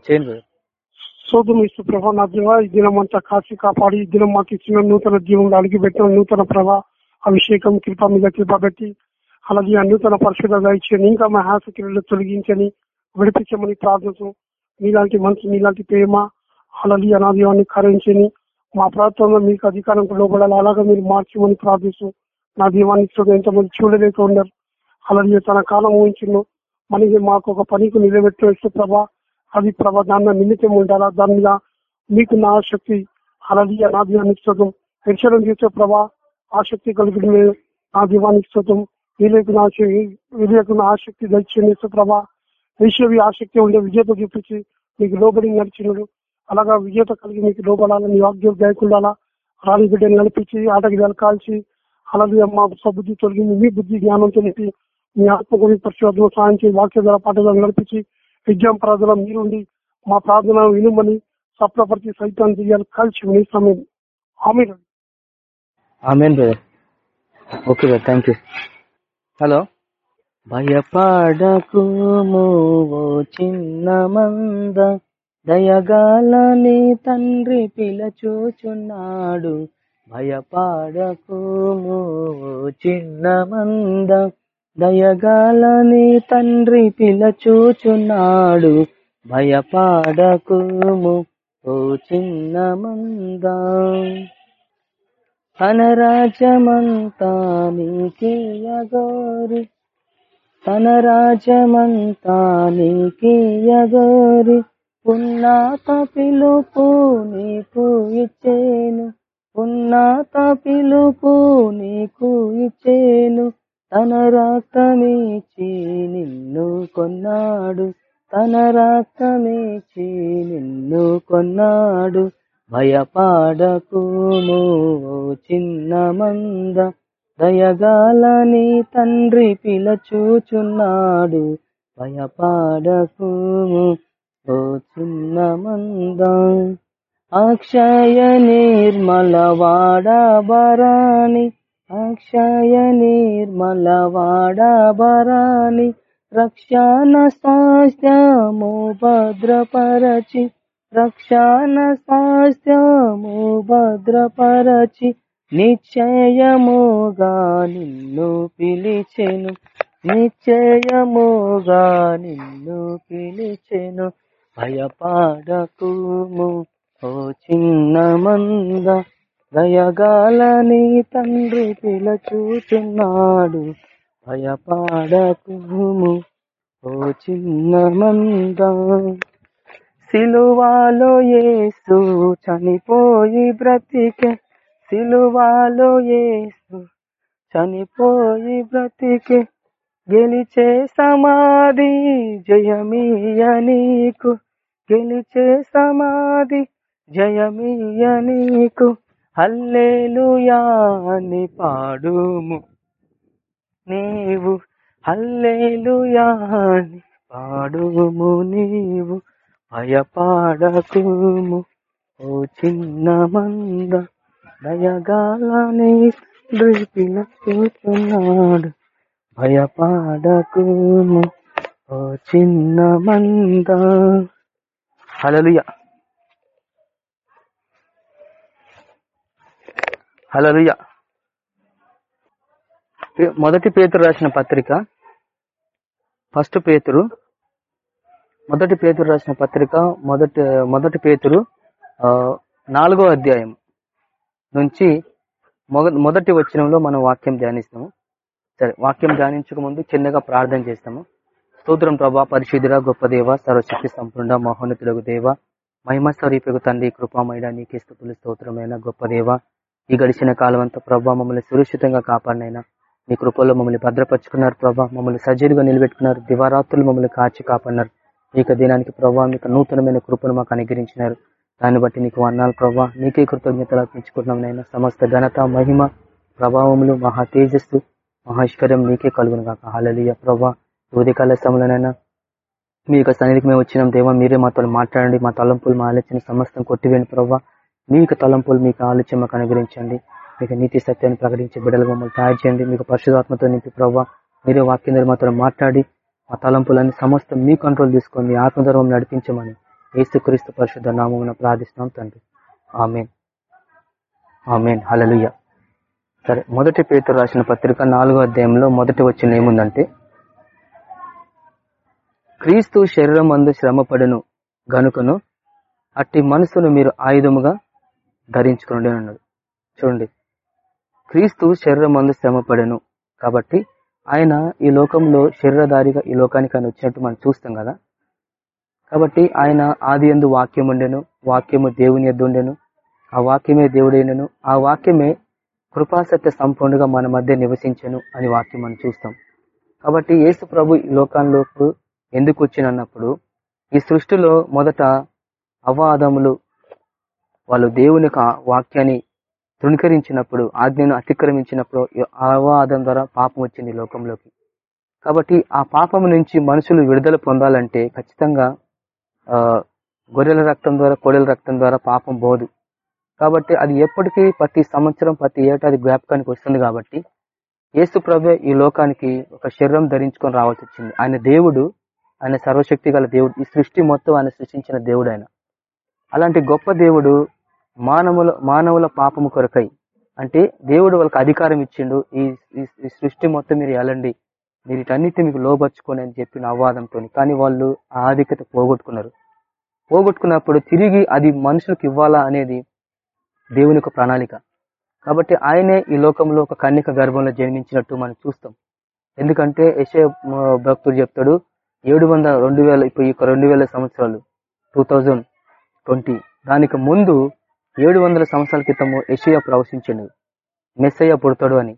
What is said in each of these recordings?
చేయండి బ్రదర్ ప్రభా నా దేవా ఈ దినం అంతా కాచి కాపాడి ఈ దినం మాకు ఇచ్చిన నూతన జీవంలో అడిగి పెట్టిన నూతన ప్రభా అభిషేకం కృప మీద కృప పెట్టి అలాగే ఆ నూతన పరిశుభ్రత ఇంకా మా హాసక్రియలు తొలగించని విడిపించమని ప్రార్థించు మీలాంటి మనసు మీలాంటి ప్రేమ అలాగే అనాదీవాన్ని కరించని మా ప్రాంతంలో మీకు అధికారం లోపడాలి అలాగే మీరు మార్చమని ప్రార్థిస్తూ నా దీవాన్ని చూడ ఎంతమంది చూడలేక ఉన్నారు అలాగే తన కాలం ఊహించిన మనకి మాకు ఒక పనికి నిలబెట్టేస్తూ ప్రభా అది ప్రభా దాని నిమిత్తం ఉండాలా? దాని మీద మీకు నా ఆసక్తి అలాగే నా దీవానికి స్తోత్రం హెచ్చరం చేసే ప్రభా ఆసక్తి కలిగి నా దీవానికి స్తోత్రం వీళ్ళకు నా వీళ్ళకు నా ఆసక్తి దయచేసి ప్రభా విషయవి ఆసక్తి ఉండే విజేత చూపించి మీకు లోబడి నడిచినడు. అలాగా విజేత కలిగి మీకు లోబడాలా మీ వాగ్యం గాయకుండాలా రాణి బిడ్డను నడిపించి ఆటకి కాల్చి అలాగే మా సబుద్ధి తొలగింది మీ బుద్ధి జ్ఞానం తెలిపి మీ ఆత్మగురి పరిశోధన సాయం చేసి వాక్య ద్వారా పాఠశాల నడిపించి విద్యాం ప్రార్థన మీరుండి మా ప్రార్థన వినుమని సప్లపరిచి సైతాన్ని చేయాలి కలిసి మీ సమయం ఆమె amen brother okay brother thank you hello భయపడకు ఓ చిన్న మంద. దయగాలని తండ్రి పిలచూచున్నాడు. భయపడకు ఓ చిన్న మంద. దయగాలని తండ్రి పిలచూచున్నాడు భయపడకుము ఓ చిన్న మంద. తన రాజ్యమంతా నీకియగోరి తన రాజ్యమంతా నీకియగోరి ఉన్నత పిలుపు నీకు ఇచ్చేను ఉన్నత పిలుపు నీకు ఇచ్చేను. తన రక్తమిచ్చి నిన్ను కొన్నాడు. తన రక్తమిచ్చి నిన్ను కొన్నాడు. భయపాడకుము చిన్న మంద. దయగాలని తండ్రి పిలచూచున్నాడు. భయపాడకుము ఓ చిన్న మంద. అక్షయ నిర్మల వాడబరాని అక్షయ నిర్మలవాడబరాని రక్షణ స్వాస్థ్యము భద్రపరచి రక్షణ స్వాస్థ్యము భద్రపరచి నిశ్చయముగా నిన్ను పిలిచెను నిశ్చయముగా నిన్ను పిలిచెను భయపాడకుము ఓ చిన్న మంద. దయగాలని తండ్రి పిలచూచున్నాడు. భయపాడకుము ఓ చిన్న మంద సిలువాలో యేసు చనిపోయి బ్రతికే సిలువాలో యేసు చనిపోయి బ్రతికే గెలిచే సమాధి జయమీయ నీకు గెలిచే సమాధి జయమీయ నీకు. హల్లేలుయాని పాడుము. నీవు హల్లేలుయాని పాడుము నీవు భయపాడకుము. ఓ చిన్న మంద దయగాలని చూస్తున్నాడు భయపాడకుము. ఓ చిన్న మంద. హలలుయా హలలుయ మొదటి పేతురు రాసిన పత్రిక ఫస్ట్ పేతురు మొదటి పేతురు రాసిన పత్రిక మొదటి మొదటి పేతురు నాలుగో అధ్యాయం నుంచి మొదటి వచ్చినంలో మనం వాక్యం ధ్యానిస్తాము. సరే వాక్యం ధ్యానించక ముందు చిన్నగా ప్రార్థన చేస్తాము. స్తోత్రం ప్రభా పరిశుద్ధుర గొప్ప దేవ సర్వశక్తి సంపూర్ణ మహోన్నతులకు దేవ మహిమ స్వరూపకు తండ్రి కృపామైన నీకే స్థుతులు స్తోత్రమైన గొప్ప దేవ. ఈ గడిచిన కాలం అంతా ప్రభా మమ్మల్ని సురక్షితంగా కాపాడినైనా. మీ కృపల్లో మమ్మల్ని భద్రపరుచుకున్నారు ప్రభా. మమ్మల్ని సజీలుగా నిలబెట్టుకున్నారు. దివారాత్రులు మమ్మల్ని కాచి కాపాడినారు. ఇక దినానికి ప్రభావ మీకు నూతనమైన కృపను మాకు అనుగ్రహించినారు. దాన్ని బట్టి నీకు వర్ణాలు ప్రభావ నీకే కృతజ్ఞతలు అర్పించుకుంటున్నాం నైనా సమస్త ఘనత మహిమ ప్రభావములు మహా తేజస్సు మహేశ్వర్యం నీకే కలుగును కాక హాలలియ ప్రభా. ఉదయకాల సమయంలోనైనా మీ యొక్క సన్నిధికి మేము వచ్చినాం. దేవా మీరే మాతో మాట్లాడండి. మా తలంపులు మా ఆలోచన సమస్తం కొట్టివేయండి ప్రభావ మీ యొక్క తలంపులు మీకు ఆలోచన మాకు అనుగ్రహించండి మీకు నీతి సత్యాన్ని ప్రకటించే బిడ్డలు మమ్మల్ని తయారు చేయండి. మీకు పరిశుధాత్మతో నింపి ప్రభావ మీరే వాక్యం మాతో మాట్లాడి మా తలంపులన్నీ సమస్తం మీ కంట్రోల్ తీసుకొని మీ ఆత్మధర్వం నడిపించమని యేసుక్రీస్తు పరిశుద్ధ నామమున ప్రార్థిస్తున్నాం తండ్రి. ఆమెన్. ఆమెన్. హలలుయ సరే మొదటి పేరుతో రాసిన పత్రిక నాలుగో అధ్యాయంలో మొదటి వచ్చిన ఏముందంటే క్రీస్తు శరీరం అందు శ్రమపడును గనుకను అట్టి మనసును మీరు ఆయుధముగా ధరించుకోండి అన్నాడు. చూడండి క్రీస్తు శరీరం మందు శ్రమపడెను. కాబట్టి ఆయన ఈ లోకంలో శరీరధారిగా ఈ లోకానికి ఆయన వచ్చినట్టు మనం చూస్తాం కదా. కాబట్టి ఆయన ఆది ఎందు వాక్యం ఉండెను వాక్యము దేవుని ఎద్దు ఉండెను ఆ వాక్యమే దేవుడైనను ఆ వాక్యమే కృపాసత్య సంపూర్ణంగా మన మధ్య నివసించను అని వాక్యం మనం చూస్తాం. కాబట్టి యేసు ప్రభు ఈ లోకంలోకి ఎందుకు వచ్చినప్పుడు ఈ సృష్టిలో మొదట అవాదములు వాళ్ళు దేవుని యొక్క వాక్యాన్ని తృణీకరించినప్పుడు ఆజ్ఞను అతిక్రమించినప్పుడు అవాదం ద్వారా పాపం వచ్చింది ఈ లోకంలోకి. కాబట్టి ఆ పాపం నుంచి మనుషులు విడుదల పొందాలంటే ఖచ్చితంగా ఆ గొర్రెల రక్తం ద్వారా కోడెల రక్తం ద్వారా పాపం పోదు. కాబట్టి అది ఎప్పటికీ ప్రతి సంవత్సరం ప్రతి ఏటా అది జ్ఞాపకానికి వస్తుంది కాబట్టి యేసు ప్రభు ఈ లోకానికి ఒక శరీరం ధరించుకొని రావాల్సి వచ్చింది. ఆయన దేవుడు ఆయన సర్వశక్తి గల దేవుడు ఈ సృష్టి మొత్తం ఆయన సృష్టించిన దేవుడు ఆయన. అలాంటి గొప్ప దేవుడు మానవుల మానవుల పాపము కొరకై అంటే దేవుడు వాళ్ళకి అధికారం ఇచ్చిండు ఈ ఈ సృష్టి మొత్తం మీరు వెళ్ళండి మీరు వీటన్నిటి మీకు లోపరుచుకొని అని చెప్పిన అవాదంతో కానీ వాళ్ళు ఆ ఆధిక్యత పోగొట్టుకున్నారు. పోగొట్టుకున్నప్పుడు తిరిగి అది మనుషులకు ఇవ్వాలా అనేది దేవుని యొక్క ప్రణాళిక. కాబట్టి ఆయనే ఈ లోకంలో ఒక కన్నిక గర్భంలో జన్మించినట్టు మనం చూస్తాం. ఎందుకంటే యశ భక్తుడు చెప్తాడు ఏడు వందల రెండు వేల ఇప్పుడు ఈ రెండు వేల సంవత్సరాలు టూ థౌజండ్ ట్వంటీ. దానికి ముందు ఏడు వందల సంవత్సరాల క్రితము యషియా ప్రవశించండు మెస్సయ్య పుడతాడు అని.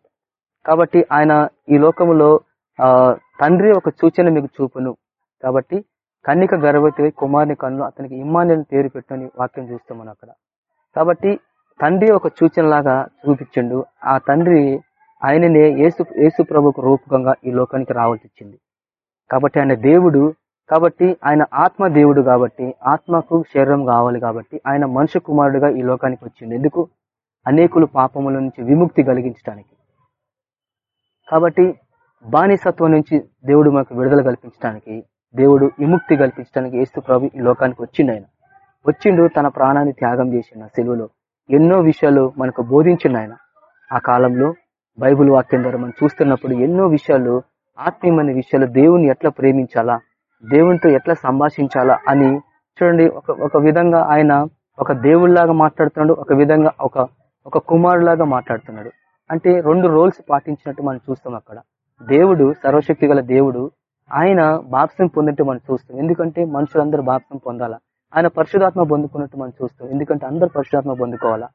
కాబట్టి ఆయన ఈ లోకములో తండ్రి ఒక సూచన మీకు చూపును. కాబట్టి కన్నిక గర్భవతి కుమారుని కన్ను అతనికి ఇమ్మాని పేరు పెట్టని వాక్యం చూస్తాం మనం అక్కడ. కాబట్టి తండ్రి ఒక సూచనలాగా చూపించిండు. ఆ తండ్రి ఆయననే యేసు యేసు ప్రభుకు రూపకంగా ఈ లోకానికి రావాల్సి వచ్చింది. కాబట్టి ఆయన దేవుడు కాబట్టి ఆయన ఆత్మ దేవుడు కాబట్టి ఆత్మకు శరీరం కావాలి కాబట్టి ఆయన మనుష్య కుమారుడుగా ఈ లోకానికి వచ్చింది ఎందుకు? అనేకులు పాపముల నుంచి విముక్తి కలిగించడానికి కాబట్టి బానిసత్వం నుంచి దేవుడు మనకు విడుదల కల్పించడానికి దేవుడు విముక్తి కల్పించడానికి ఏస్తు ప్రభు ఈ లోకానికి వచ్చిండు ఆయన. వచ్చిండు తన ప్రాణాన్ని త్యాగం చేసిన సెలవులో. ఎన్నో విషయాలు మనకు బోధించిండు ఆయన. ఆ కాలంలో బైబుల్ వాక్యం ద్వారా మనం చూస్తున్నప్పుడు ఎన్నో విషయాలు ఆత్మీయమైన విషయాలు దేవుని ఎట్లా ప్రేమించాలా? దేవునితో ఎట్లా సంభాషించాలా అని చూడండి ఒక ఒక విధంగా ఆయన ఒక దేవుళ్ళాగా మాట్లాడుతున్నాడు ఒక విధంగా ఒక ఒక కుమారులాగా మాట్లాడుతున్నాడు. అంటే రెండు రోల్స్ పాటించినట్టు మనం చూస్తాం అక్కడ. దేవుడు సర్వశక్తి గల దేవుడు ఆయన బాప్సం పొందినట్టు మనం చూస్తాం. ఎందుకంటే మనుషులందరూ బాప్సం పొందాలా? ఆయన పరిశుధాత్మ పొందుకున్నట్టు మనం చూస్తాం. ఎందుకంటే అందరు పరిశుధాత్మ పొందుకోవాలా?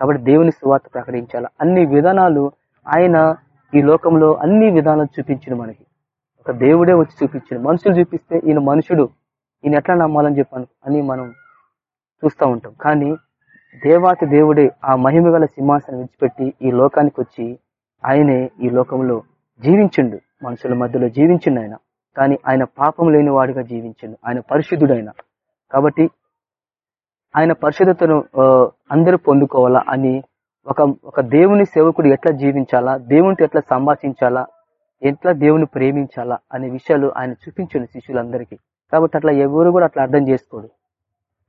కాబట్టి దేవుని సువార్త ప్రకటించాలా? అన్ని విధానాలు ఆయన ఈ లోకంలో అన్ని విధానాలు చూపించింది మనకి. దేవుడే వచ్చి చూపించాడు. మనుషులు చూపిస్తే ఈయన మనుషుడు ఈయన ఎట్లా నమ్మాలని చెప్పాను అని మనం చూస్తూ ఉంటాం. కానీ దేవాతి దేవుడే ఆ మహిమ గల సింహాసనం విడిచిపెట్టి ఈ లోకానికి వచ్చి ఆయనే ఈ లోకంలో జీవించిండు. మనుషుల మధ్యలో జీవించిండు ఆయన. కానీ ఆయన పాపం లేని వాడిగా జీవించిండు. ఆయన పరిశుద్ధుడైన. కాబట్టి ఆయన పరిశుద్ధతను అందరూ పొందుకోవాలా అని ఒక ఒక దేవుని సేవకుడు ఎట్లా జీవించాలా దేవునితో ఎట్లా సంభాషించాలా ఎట్లా దేవుని ప్రేమించాలా అనే విషయాలు ఆయన చూపించండి శిష్యులందరికీ. కాబట్టి అట్లా ఎవరు కూడా అట్లా అర్థం చేసుకోడు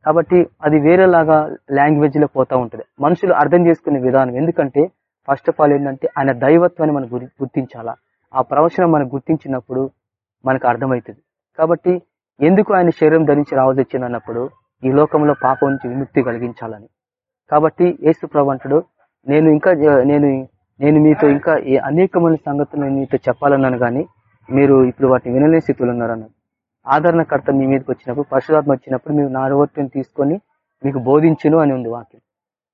కాబట్టి అది వేరేలాగా లాంగ్వేజ్లో పోతా ఉంటుంది. మనుషులు అర్థం చేసుకునే విధానం ఎందుకంటే ఫస్ట్ ఆఫ్ ఆల్ ఏంటంటే ఆయన దైవత్వాన్ని మనం గుర్తించాలా. ఆ ప్రవచనం మనం గుర్తించినప్పుడు మనకు అర్థమవుతుంది. కాబట్టి ఎందుకు ఆయన శరీరం ధరించి రావాల్సి వచ్చింది అన్నప్పుడు ఈ లోకంలో పాపం నుంచి విముక్తి కలిగించాలని. కాబట్టి యేసు ప్రభు నేను ఇంకా నేను నేను మీతో ఇంకా ఏ అనేకమైన సంగతులు నేను మీతో చెప్పాలన్నాను కానీ మీరు ఇప్పుడు వాటిని వినలేని స్థితిలో ఉన్నారన్నారు. ఆదరణకర్త మీ మీదకి వచ్చినప్పుడు పరశురాత్మ వచ్చినప్పుడు మీరు నా నోటిని తీసుకొని మీకు బోధించును అని ఉంది వాక్యం.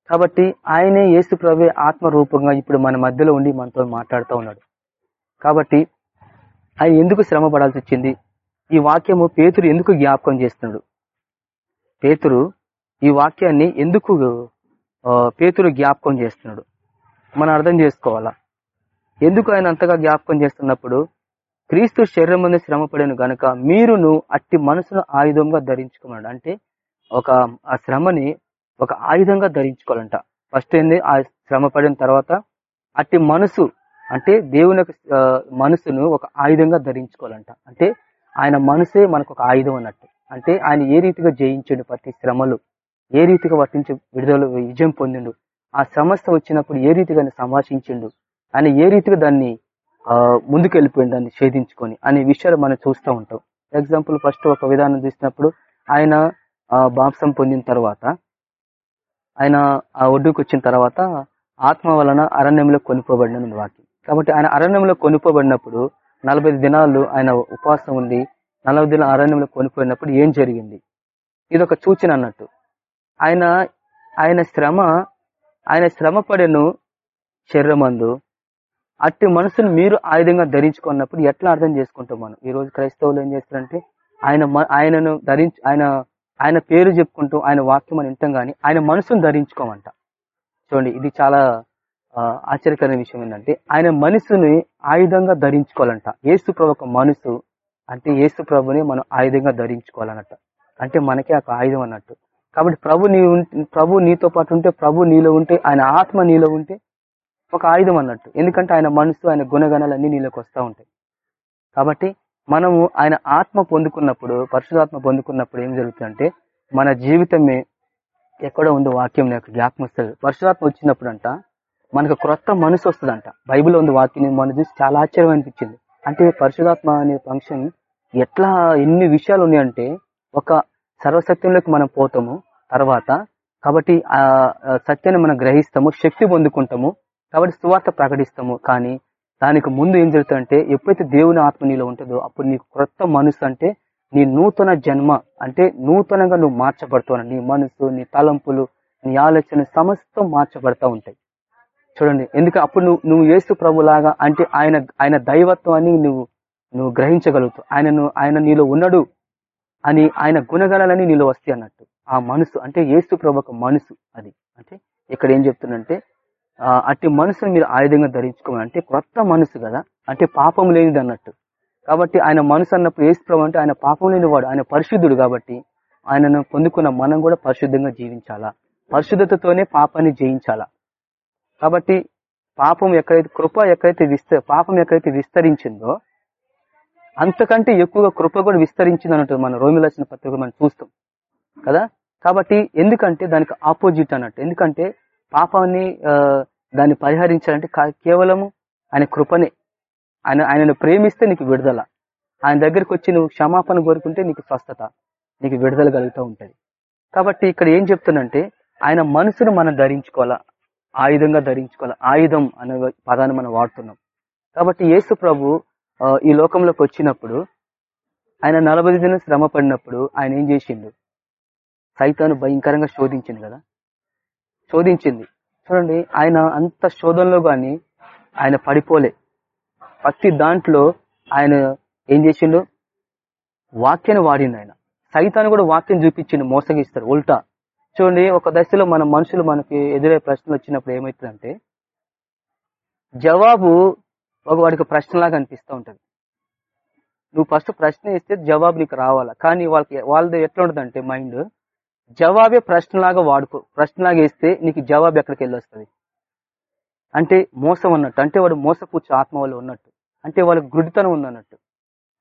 కాబట్టి ఆయనే యేసు ప్రభే ఆత్మరూపంగా ఇప్పుడు మన మధ్యలో ఉండి మనతో మాట్లాడుతూ ఉన్నాడు. కాబట్టి ఆయన ఎందుకు శ్రమ పడాల్సి వచ్చింది? ఈ వాక్యము పేతురు ఎందుకు జ్ఞాపకం చేస్తున్నాడు? పేతురు ఈ వాక్యాన్ని ఎందుకు పేతురు జ్ఞాపకం చేస్తున్నాడు? మనం అర్థం చేసుకోవాలా? ఎందుకు ఆయన అంతగా జ్ఞాపకం చేస్తున్నప్పుడు క్రీస్తు శరీరం మీద శ్రమ పడిన మీరును అట్టి మనసును ఆయుధంగా ధరించుకున్నాడు అంటే ఒక ఆ శ్రమని ఒక ఆయుధంగా ధరించుకోవాలంట. ఫస్ట్ ఏంది? ఆ శ్రమ పడిన తర్వాత అట్టి మనసు అంటే దేవుని మనసును ఒక ఆయుధంగా ధరించుకోవాలంట. అంటే ఆయన మనసే మనకు ఒక ఆయుధం అన్నట్టు. అంటే ఆయన ఏ రీతిగా జయించండు ప్రతి శ్రమలు? ఏ రీతిగా వర్తించి విడుదల విజయం పొందిండు? ఆ సమస్య వచ్చినప్పుడు ఏ రీతిగా సంభాషించిండు ఆయన ఏ రీతిగా దాన్ని ముందుకెళ్ళిపోయిండు ముందుకు దాన్ని ఛేదించుకొని అనే విషయాలు మనం చూస్తూ ఉంటాం. ఎగ్జాంపుల్ ఫస్ట్ ఒక విధానం తీసినప్పుడు ఆయన బాప్సం పొందిన తర్వాత ఆయన ఆ ఒడ్డుకు వచ్చిన తర్వాత ఆత్మ వలన అరణ్యంలో కొనుక్కోబడిన వాక్యం. కాబట్టి ఆయన అరణ్యంలో కొనుక్కోబడినప్పుడు నలభై దినాలు ఆయన ఉపవాసం ఉండి నలభై దినాలు అరణ్యంలో కొనుక్కోబడినప్పుడు ఏం జరిగింది? ఇది ఒక సూచన అన్నట్టు. ఆయన ఆయన శ్రమ ఆయన శ్రమ పడెను శరీరమందు. అట్టి మనసును మీరు ఆయుధంగా ధరించుకున్నప్పుడు ఎట్లా అర్థం చేసుకుంటాం మనం? ఈ రోజు క్రైస్తవులు ఏం చేస్తారంటే ఆయన ఆయనను ధరించి ఆయన ఆయన పేరు చెప్పుకుంటూ ఆయన వాక్యం అని వింటాం కానీ ఆయన మనసును ధరించుకోమంట. చూడండి ఇది చాలా ఆశ్చర్యకరమైన విషయం ఏంటంటే ఆయన మనసుని ఆయుధంగా ధరించుకోవాలంట. ఏసు ప్రభు ఒక మనసు అంటే ఏసు ప్రభుని మనం ఆయుధంగా ధరించుకోవాలన్నట్ట. అంటే మనకే ఒక ఆయుధం అన్నట్టు. కాబట్టి ప్రభు నీ ప్రభు నీతో పాటు ఉంటే ప్రభు నీలో ఉంటే ఆయన ఆత్మ నీలో ఉంటే ఒక ఆయుధం అన్నట్టు. ఎందుకంటే ఆయన మనసు ఆయన గుణగణాలన్నీ నీలోకి వస్తూ ఉంటాయి. కాబట్టి మనము ఆయన ఆత్మ పొందుకున్నప్పుడు పరిశుధాత్మ పొందుకున్నప్పుడు ఏం జరుగుతుందంటే మన జీవితమే ఎక్కడో ఉంది వాక్యం నాకు జ్ఞాపకం వస్తుంది. పరిశుధాత్మ వచ్చినప్పుడు అంట మనకు క్రొత్త మనసు వస్తుందంట. బైబిల్ ఉంది వాక్యం మనం చూసి చాలా ఆశ్చర్యం అనిపించింది. అంటే పరిశుధాత్మ అనే ఫంక్షన్ ఎట్లా ఎన్ని విషయాలు ఉన్నాయంటే ఒక సర్వసత్యంలోకి మనం పోతాము తర్వాత కాబట్టి ఆ సత్యాన్ని మనం గ్రహిస్తాము శక్తి పొందుకుంటాము కాబట్టి సువార్త ప్రకటిస్తాము. కానీ దానికి ముందు ఏం జరుగుతుందంటే ఎప్పుడైతే దేవుని ఆత్మ నీలో ఉంటుందో అప్పుడు నీకు క్రొత్త మనసు అంటే నీ నూతన జన్మ అంటే నూతనంగా నువ్వు మార్చబడుతున్నావు నీ మనసు నీ తలంపులు నీ ఆలోచన సమస్తం మార్చబడతా ఉంటాయి. చూడండి ఎందుకు అప్పుడు నువ్వు నువ్వు ఏసు ప్రభులాగా అంటే ఆయన ఆయన దైవత్వాన్ని నువ్వు నువ్వు గ్రహించగలుగుతావు. ఆయనను ఆయన నీలో ఉన్నాడు అని ఆయన గుణగణాలని నీలో వస్తాయి అన్నట్టు. ఆ మనసు అంటే ఏసు ప్రభు ఒక మనసు అది. అంటే ఇక్కడ ఏం చెప్తుందంటే అట్టి మనసును మీరు ఆయుధంగా ధరించుకోమని అంటే కొత్త మనసు కదా. అంటే పాపం లేనిది అన్నట్టు. కాబట్టి ఆయన మనసు అన్నప్పుడు ఏసు ప్రభు అంటే ఆయన పాపం లేనివాడు ఆయన పరిశుద్ధుడు కాబట్టి ఆయనను పొందుకున్న మనం కూడా పరిశుద్ధంగా జీవించాలా? పరిశుద్ధతతోనే పాపాన్ని జయించాలా? కాబట్టి పాపం ఎక్కడైతే కృప ఎక్కడైతే విస్త పాపం ఎక్కడైతే విస్తరించిందో అంతకంటే ఎక్కువగా కృప కూడా విస్తరించింది అన్నట్టు మన రోమిలాసిన పత్రిక మనం చూస్తాం. కదా? కాబట్టి ఎందుకంటే దానికి ఆపోజిట్ అన్నట్టు. ఎందుకంటే పాపాన్ని దాన్ని పరిహరించాలంటే కేవలము ఆయన కృపనే. ఆయన ఆయనను ప్రేమిస్తే నీకు విడుదల. ఆయన దగ్గరికి వచ్చి నువ్వు క్షమాపణ కోరుకుంటే నీకు స్వస్థత నీకు విడుదల కలుగుతూ ఉంటుంది. కాబట్టి ఇక్కడ ఏం చెప్తున్నంటే ఆయన మనసును మనం ధరించుకోవాలా? ఆయుధంగా ధరించుకోవాలి? ఆయుధం అనే పదాన్ని మనం వాడుతున్నాం. కాబట్టి యేసు ప్రభు ఈ లోకంలోకి వచ్చినప్పుడు ఆయన నలభై దినం శ్రమ పడినప్పుడు ఆయన ఏం చేసిండు? సైతాను భయంకరంగా శోధించింది కదా? శోధించింది. చూడండి ఆయన అంత శోధనలో గాని ఆయన పడిపోలే. ప్రతి దాంట్లో ఆయన ఏం చేసిండు? వాక్యాన్ని వాడిండు ఆయన. సైతాన్ని కూడా వాక్యం చూపించిండు మోసగిస్తారు ఉల్టా. చూడండి ఒక దశలో మన మనుషులు మనకి ఎదురే ప్రశ్నలు వచ్చినప్పుడు ఏమవుతుందంటే జవాబు ఒక వాడికి ప్రశ్నలాగా అనిపిస్తూ ఉంటుంది. నువ్వు ఫస్ట్ ప్రశ్న ఇస్తే జవాబు నీకు రావాలా? కానీ వాళ్ళకి వాళ్ళది ఎట్లా ఉంటుందంటే మైండ్ జవాబే ప్రశ్నలాగా వాడుకో ప్రశ్నలాగా ఇస్తే నీకు జవాబు ఎక్కడికి వెళ్ళొస్తుంది? అంటే మోసం అన్నట్టు అంటే వాడు మోసపూర్చి ఆత్మ వాళ్ళు ఉన్నట్టు అంటే వాళ్ళకి గుడ్డితనం ఉందన్నట్టు.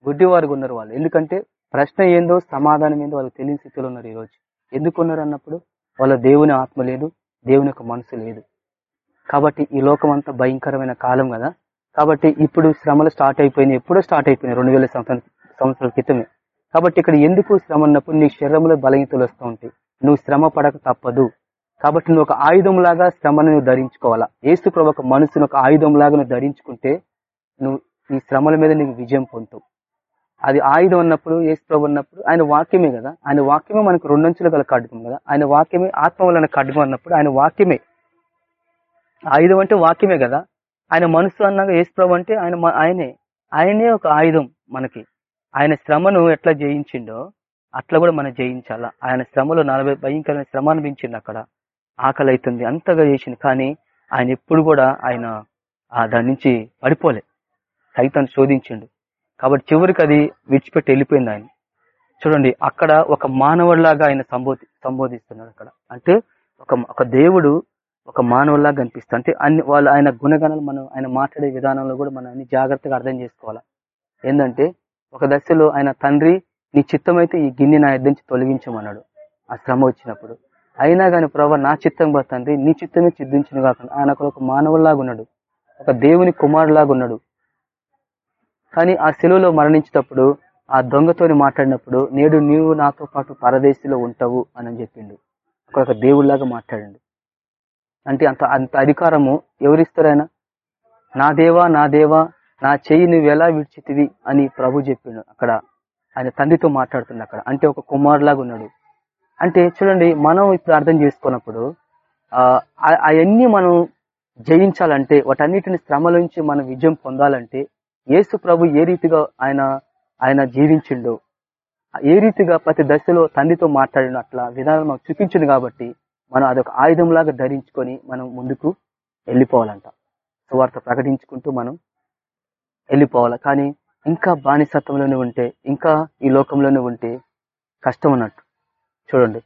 గుడ్డి వారికి ఉన్నారు వాళ్ళు. ఎందుకంటే ప్రశ్న ఏందో సమాధానం ఏందో వాళ్ళకి తెలియని స్థితిలో ఉన్నారు ఈ రోజు ఎందుకు ఉన్నారు అన్నప్పుడు వాళ్ళ దేవుని ఆత్మ లేదు దేవుని యొక్క మనసు లేదు. కాబట్టి ఈ లోకం అంతా భయంకరమైన కాలం కదా. కాబట్టి ఇప్పుడు శ్రమలు స్టార్ట్ అయిపోయినాయి ఎప్పుడో స్టార్ట్ అయిపోయినాయి రెండు వేల సంవత్సరాల సంవత్సరాల క్రితమే. కాబట్టి ఇక్కడ ఎందుకు శ్రమ అన్నప్పుడు నీ శరీరంలో బలహీనతలు వస్తూ ఉంటాయి. నువ్వు శ్రమ పడక తప్పదు. కాబట్టి నువ్వు ఒక ఆయుధం లాగా శ్రమను నువ్వు ధరించుకోవాలా? ఏసు ప్రభు ఒక మనసును ఒక ఆయుధం లాగా నువ్వు ధరించుకుంటే నువ్వు ఈ శ్రమల మీద నీకు విజయం పొందుతావు. అది ఆయుధం అన్నప్పుడు ఏసు ప్రభు అన్నప్పుడు ఆయన వాక్యమే కదా? ఆయన వాక్యమే మనకు రెండంచులు గల కడ్గం కదా? ఆయన వాక్యమే ఆత్మ వలన అన్నప్పుడు ఆయన వాక్యమే. ఆయుధం అంటే వాక్యమే కదా? ఆయన మనసు అన్నాక ఏసు అంటే ఆయన ఆయనే. ఆయనే ఒక ఆయుధం మనకి. ఆయన శ్రమను ఎట్లా జయించిండో అట్లా కూడా మనం జయించాలా. ఆయన శ్రమలో నలభై భయంకరమైన శ్రమ అనిపించింది అక్కడ. ఆకలి అవుతుంది అంతగా చేసింది. కానీ ఆయన ఎప్పుడు కూడా ఆయన ఆ దాని నుంచి పడిపోలే. సైతాన్ని శోధించిండు. కాబట్టి చివరికి అది విడిచిపెట్టి వెళ్ళిపోయింది ఆయన. చూడండి అక్కడ ఒక మానవుడిలాగా ఆయన సంబోధి సంబోధిస్తున్నాడు అక్కడ. అంటే ఒక ఒక దేవుడు ఒక మానవుడిలాగా కనిపిస్తుంది. అంటే అన్ని వాళ్ళు ఆయన గుణగణాలు మనం ఆయన మాట్లాడే విధానంలో కూడా మనం అన్ని జాగ్రత్తగా అర్థం చేసుకోవాలా? ఏంటంటే ఒక దశలో ఆయన తండ్రి నీ చిత్తం అయితే ఈ గిన్నె నా యొద్ద నుంచి తొలగించమన్నాడు. ఆ శ్రమ వచ్చినప్పుడు. అయినా కానీ ప్రభావ నా చిత్తం తండ్రి నీ చిత్తమే చిద్దించిన కాకుండా ఆయన ఒక మానవుల్లాగా ఉన్నాడు. ఒక దేవుని కుమారులాగా ఉన్నాడు. కానీ ఆ శిలువలో మరణించేటప్పుడు ఆ దొంగతోని మాట్లాడినప్పుడు నేడు నీవు నాతో పాటు పరదేశిలో ఉంటావు అని చెప్పిండు. అక్కడ ఒక దేవుళ్ళాగా మాట్లాడండి. అంటే అంత అంత అధికారము ఎవరిస్తారైనా? నా దేవా నా దేవా నా చెయ్యి నువ్వు ఎలా విడిచితివి అని ప్రభు చెప్పిండు అక్కడ. ఆయన తండ్రితో మాట్లాడుతున్నాడు అక్కడ. అంటే ఒక కుమారులాగా ఉన్నాడు అంటే చూడండి మనం ఇప్పుడు అర్థం చేసుకున్నప్పుడు ఆ అవన్నీ మనం జయించాలంటే వాటన్నిటిని శ్రమల నుంచి మనం విజయం పొందాలంటే యేసు ప్రభు ఏ రీతిగా ఆయన ఆయన జీవించిండో ఏ రీతిగా ప్రతి దశలో తండ్రితో మాట్లాడిన అట్లా విధానం మాకు చూపించింది కాబట్టి మనం అదొక ఆయుధంలాగా ధరించుకొని మనం ముందుకు వెళ్ళిపోవాలంట. సువార్త ప్రకటించుకుంటూ మనం వెళ్ళిపోవాలి. కానీ ఇంకా బానిసత్వంలోనే ఉంటే ఇంకా ఈ లోకంలోనే ఉంటే కష్టం అన్నట్టు. చూడండి.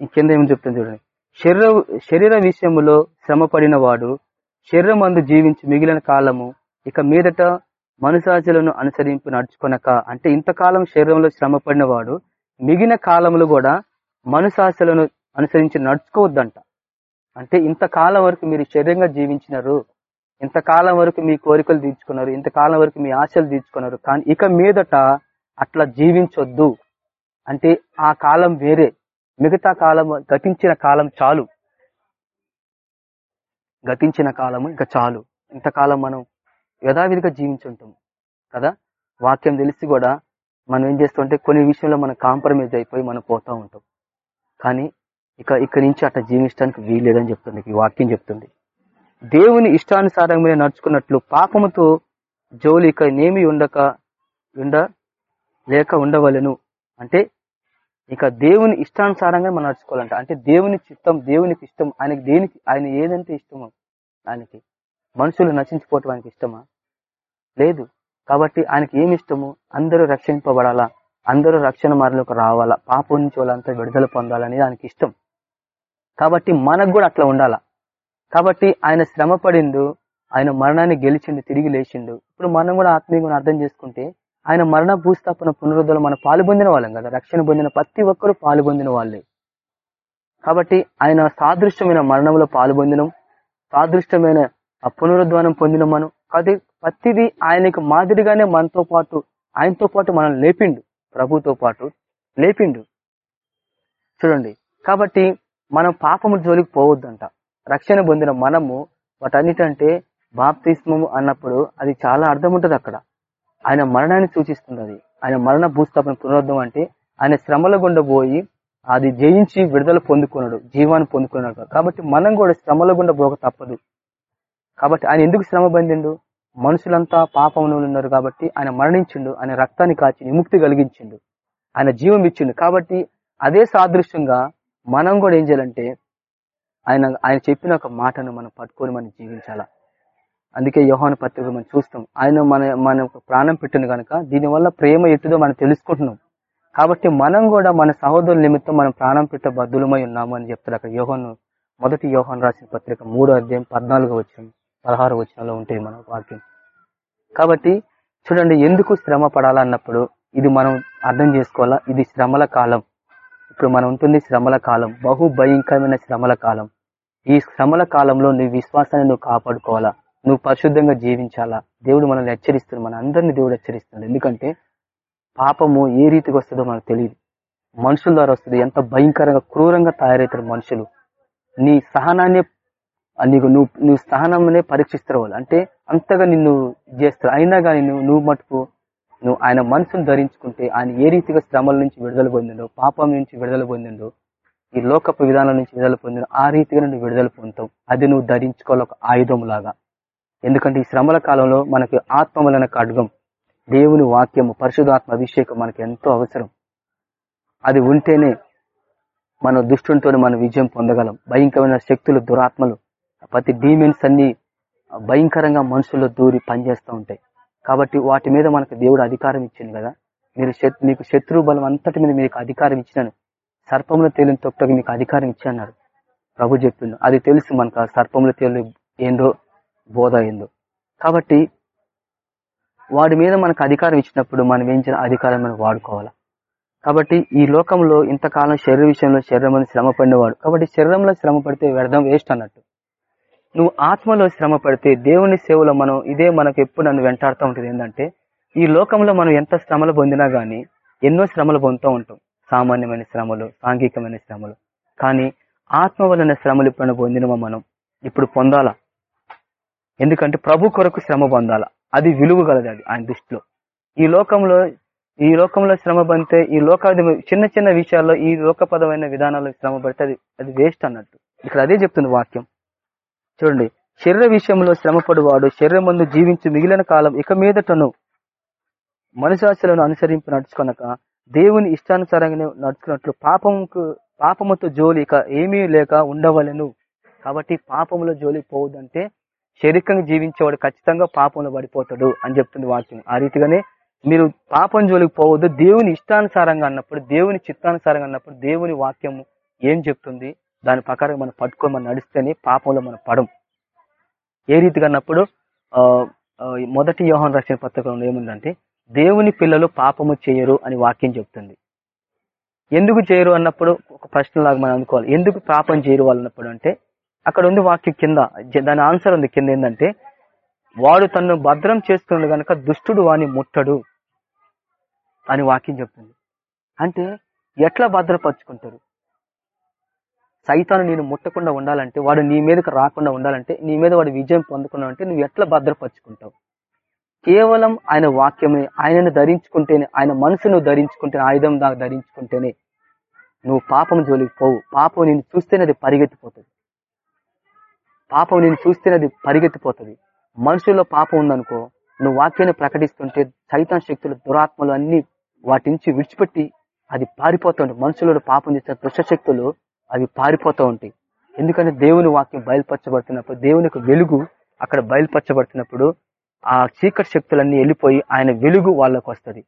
ఇంకెంద ఏమని చెప్తాను చూడండి. శరీర శరీర విషయంలో శ్రమ పడిన వాడు శరీరం అందు జీవించి మిగిలిన కాలము ఇక మీదట మనుసాజులను అనుసరింపు నడుచుకొనక అంటే ఇంతకాలం శరీరంలో శ్రమ పడిన వాడు మిగిలిన కాలంలో కూడా మనుశాసలను అనుసరించి నడుచుకోవద్దంట. అంటే ఇంతకాలం వరకు మీరు శరీరంగా జీవించినారు. ఇంతకాలం వరకు మీ కోరికలు తీర్చుకున్నారు. ఇంతకాలం వరకు మీ ఆశలు తీర్చుకున్నారు. కానీ ఇక మీదట అట్లా జీవించొద్దు. అంటే ఆ కాలం వేరే. మిగతా కాలం గతించిన కాలం చాలు. గతించిన కాలము ఇంకా చాలు. ఇంతకాలం మనం యథావిధిగా జీవించుంటాం. కదా? వాక్యం తెలిసి కూడా మనం ఏం చేస్తుంటే కొన్ని విషయంలో మనం కాంప్రమైజ్ అయిపోయి మనం పోతూ ఉంటాం. కానీ ఇక ఇక్కడి నుంచి అట్లా జీవించడానికి వీల్లేదని చెప్తుంది ఈ వాక్యం చెప్తుంది. దేవుని ఇష్టానుసారంగా నడుచుకున్నట్లు పాపముతో జోలి ఇక నేమి ఉండక ఉండ లేక ఉండవలను. అంటే ఇక దేవుని ఇష్టానుసారంగా మనం నడుచుకోవాలంట. అంటే దేవుని చిత్తం దేవునికి ఇష్టం ఆయనకి దేనికి ఆయన ఏదంటే ఇష్టమో ఆయనకి. మనుషులు నశించిపోవటం ఆయనకి ఇష్టమా? లేదు. కాబట్టి ఆయనకి ఏమి ఇష్టము? అందరూ రక్షింపబడాలా? అందరూ రక్షణ మార్లకు రావాలా? పాపం నుంచి వాళ్ళంతా విడుదల పొందాలని ఆయనకి ఇష్టం. కాబట్టి మనకు కూడా అట్లా ఉండాలా? కాబట్టి ఆయన శ్రమ పడిండు ఆయన మరణాన్ని గెలిచిండు తిరిగి లేచిండు. ఇప్పుడు మనం కూడా ఆత్మీయంగా అర్థం చేసుకుంటే ఆయన మరణ భూస్థాపన పునరుద్ధరణ మనం పాలు పొందిన వాళ్ళం కదా రక్షణ పొందిన ప్రతి ఒక్కరూ పాలు పొందిన వాళ్ళే. కాబట్టి ఆయన సాదృశ్యమైన మరణంలో పాలు పొందినం సాదృష్టమైన పునరుద్ధానం పొందిన మనం. అది ప్రతిదీ ఆయనకు మాదిరిగానే మనతో పాటు ఆయనతో పాటు మనం లేపిండు ప్రభుతో పాటు లేపిండు. చూడండి. కాబట్టి మనం పాపము జోలికి పోవద్దంట. రక్షణ పొందిన మనము వాటన్నిటంటే బాప్తిస్మము అన్నప్పుడు అది చాలా అర్థం ఉంటుంది అక్కడ. ఆయన మరణాన్ని సూచిస్తుంది అది ఆయన మరణ భూస్థాపన పునరుద్ధం అంటే ఆయన శ్రమల గుండా పోయి అది జయించి విడుదల పొందుకున్నాడు జీవాన్ని పొందుకున్నాడు కాబట్టి మనం కూడా శ్రమల గుండా పోక తప్పదు. కాబట్టి ఆయన ఎందుకు శ్రమ పొందిండు? మనుషులంతా పాపంలో ఉన్నారు కాబట్టి ఆయన మరణించిండు ఆయన రక్తాన్ని కాచి విముక్తి కలిగించిండు ఆయన జీవం ఇచ్చిండు. కాబట్టి అదే సాదృశ్యంగా మనం కూడా ఏం చేయాలంటే ఆయన ఆయన చెప్పిన ఒక మాటను మనం పట్టుకొని మనం జీవించాలా. అందుకే యోహాను పత్రిక మనం చూస్తాం. ఆయన మన మన ప్రాణం పెట్టిన కనుక దీనివల్ల ప్రేమ ఎట్టుదో మనం తెలుసుకుంటున్నాం. కాబట్టి మనం కూడా మన సహోదరుల నిమిత్తం మనం ప్రాణం పెట్టే బద్దులమై ఉన్నాము అని చెప్తారు అక్కడ యోహాను మొదటి యోహాన్ రాసిన పత్రిక మూడో అధ్యాయం పద్నాలుగో వచ్చిన పదహారు వచ్చినలో ఉంటాయి మన వాక్యం. కాబట్టి చూడండి ఎందుకు శ్రమ పడాలన్నప్పుడు ఇది మనం అర్థం చేసుకోవాలా? ఇది శ్రమల కాలం. ఇప్పుడు మనం ఉంటుంది శ్రమల కాలం బహు భయంకరమైన శ్రమల కాలం. ఈ శ్రమల కాలంలో నీ విశ్వాసాన్ని నువ్వు కాపాడుకోవాలా? నువ్వు పరిశుద్ధంగా జీవించాలా? దేవుడు మనల్ని హెచ్చరిస్తున్నాడు మన అందరినీ దేవుడు హెచ్చరిస్తున్నాడు. ఎందుకంటే పాపము ఏ రీతికి వస్తుందో మనకు తెలియదు. మనుషుల ద్వారా వస్తుంది. ఎంత భయంకరంగా క్రూరంగా తయారవుతారు మనుషులు. నీ సహనాన్ని నీకు నువ్వు నువ్వు సహనంనే పరీక్షిస్తారు వాళ్ళు అంటే అంతగా నిన్ను చేస్తారు. అయినా కానీ నువ్వు నువ్వు మటుకు నువ్వు ఆయన మనసును ధరించుకుంటే ఆయన ఏ రీతిగా శ్రమల నుంచి విడుదల పొందిండో పాపం నుంచి విడుదల పొందిండో ఈ లోకపు విధానం నుంచి విడుదల పొందిండో ఆ రీతిగా నువ్వు విడుదల పొందుతావు. అది నువ్వు ధరించుకోవాలి ఒక ఆయుధం లాగా ఎందుకంటే ఈ శ్రమల కాలంలో మనకి ఆత్మలైన ఖడ్గం దేవుని వాక్యము పరిశుధాత్మ అభిషేకం మనకి ఎంతో అవసరం. అది ఉంటేనే మన దుష్టుంతో మనం విజయం పొందగలం. భయంకరమైన శక్తులు దురాత్మలు ప్రతి డీమెన్స్ అన్ని భయంకరంగా మనుషుల్లో దూరి పనిచేస్తూ ఉంటాయి. కాబట్టి వాటి మీద మనకు దేవుడు అధికారం ఇచ్చింది కదా. మీరు మీకు శత్రు బలం అంతటి మీద మీకు అధికారం ఇచ్చినాను. సర్పంలో తేలిన తొట్టకు మీకు అధికారం ఇచ్చాన్నారు ప్రభు చెప్పిండు. అది తెలుసు మనకు. ఆ సర్పంలో తేలి ఏందో బోధ ఏందో. కాబట్టి వాడి మీద మనకు అధికారం ఇచ్చినప్పుడు మనం ఏం చేయాలి? అధికారం మనం వాడుకోవాలా. కాబట్టి ఈ లోకంలో ఇంతకాలం శరీర విషయంలో శరీరం అని శ్రమ పడినవాడు. కాబట్టి శరీరంలో శ్రమ పడితే వ్యర్థం వేస్ట్ అన్నట్టు. నువ్వు ఆత్మలో శ్రమ పడితే దేవుని సేవలో మనం ఇదే మనకు ఎప్పుడు నన్ను వెంటాడుతూ ఉంటుంది. ఏంటంటే ఈ లోకంలో మనం ఎంత శ్రమలు పొందినా గానీ ఎన్నో శ్రమలు పొందుతూ ఉంటాం. సామాన్యమైన శ్రమలు సాంఘికమైన శ్రమలు. కానీ ఆత్మ వలన శ్రమలు ఇప్పుడు పొందినమా మనం? ఇప్పుడు పొందాలా? ఎందుకంటే ప్రభు కొరకు శ్రమ పొందాలా? అది విలువ గలది అది ఆయన దృష్టిలో. ఈ లోకంలో ఈ లోకంలో శ్రమ పడితే ఈ లోక చిన్న చిన్న విషయాల్లో ఈ లోకపదమైన విధానాల్లో శ్రమ పడితే అది అది వేస్ట్ అన్నట్టు. ఇక్కడ అదే చెప్తుంది వాక్యం. చూడండి. శరీర విషయంలో శ్రమపడువాడు శరీరం ముందు జీవించి మిగిలిన కాలం ఇక మీదటను మనుషాశలను అనుసరింపు నడుచుకొనక దేవుని ఇష్టానుసారంగా నడుచుకున్నట్లు పాపముకు పాపముతో జోలి ఇక ఏమీ లేక ఉండవలను. కాబట్టి పాపములో జోలి పోవద్దంటే శరీరంగా జీవించేవాడు ఖచ్చితంగా పాపంలో పడిపోతాడు అని చెప్తుంది వాక్యం. ఆ రీతిగానే మీరు పాపం జోలికి పోవద్దు దేవుని ఇష్టానుసారంగా అన్నప్పుడు దేవుని చిత్తానుసారంగా అన్నప్పుడు దేవుని వాక్యం ఏం చెప్తుంది? దాని ప్రకారం మనం పట్టుకొని మనం నడిస్తేనే పాపంలో మనం పడం ఏ రీతిగా అన్నప్పుడు మొదటి యోహన్ రక్షణ పత్రికలో ఏముందంటే దేవుని పిల్లలు పాపము చేయరు అని వాక్యం చెప్తుంది. ఎందుకు చేయరు అన్నప్పుడు ఒక ప్రశ్నలాగా మనం అనుకోవాలి ఎందుకు పాపం చేయరు వాళ్ళు అన్నప్పుడు అంటే అక్కడ ఉంది వాక్యం కింద దాని ఆన్సర్ ఉంది కింద ఏంటంటే వాడు తను భద్రం చేస్తుండే గనక దుష్టుడు వాని ముట్టడు అని వాక్యం చెప్తుంది. అంటే ఎట్లా భద్రపరుచుకుంటారు? సైతాను నేను ముట్టకుండా ఉండాలంటే వాడు నీ మీదకి రాకుండా ఉండాలంటే నీ మీద వాడు విజయం పొందకుండా అంటే నువ్వు ఎట్లా భద్రపరుచుకుంటావు? కేవలం ఆయన వాక్యమే ఆయనను ధరించుకుంటేనే ఆయన మనసును ధరించుకుంటే ఆయుధం దాకా ధరించుకుంటేనే నువ్వు పాపం జోలికి పోవు. పాపం నేను చూస్తేనే అది పరిగెత్తిపోతుంది. పాపం నేను చూస్తేనే అది పరిగెత్తిపోతుంది. మనుషుల్లో పాపం ఉందనుకో నువ్వు వాక్యాన్ని ప్రకటిస్తుంటే సైతాన్ శక్తులు దురాత్మలు అన్ని వాటి నుంచి విడిచిపెట్టి అది పారిపోతుంది ఉంటాయి మనుషులలో పాపం చేసిన దుష్టశక్తులు అవి పారిపోతూ ఉంటాయి. ఎందుకంటే దేవుని వాక్యం బయలుపరచబడుతున్నప్పుడు దేవుని వెలుగు అక్కడ బయలుపరచబడుతున్నప్పుడు ఆ చీకటి శక్తులన్నీ వెళ్ళిపోయి ఆయన వెలుగు వాళ్ళకు వస్తుంది.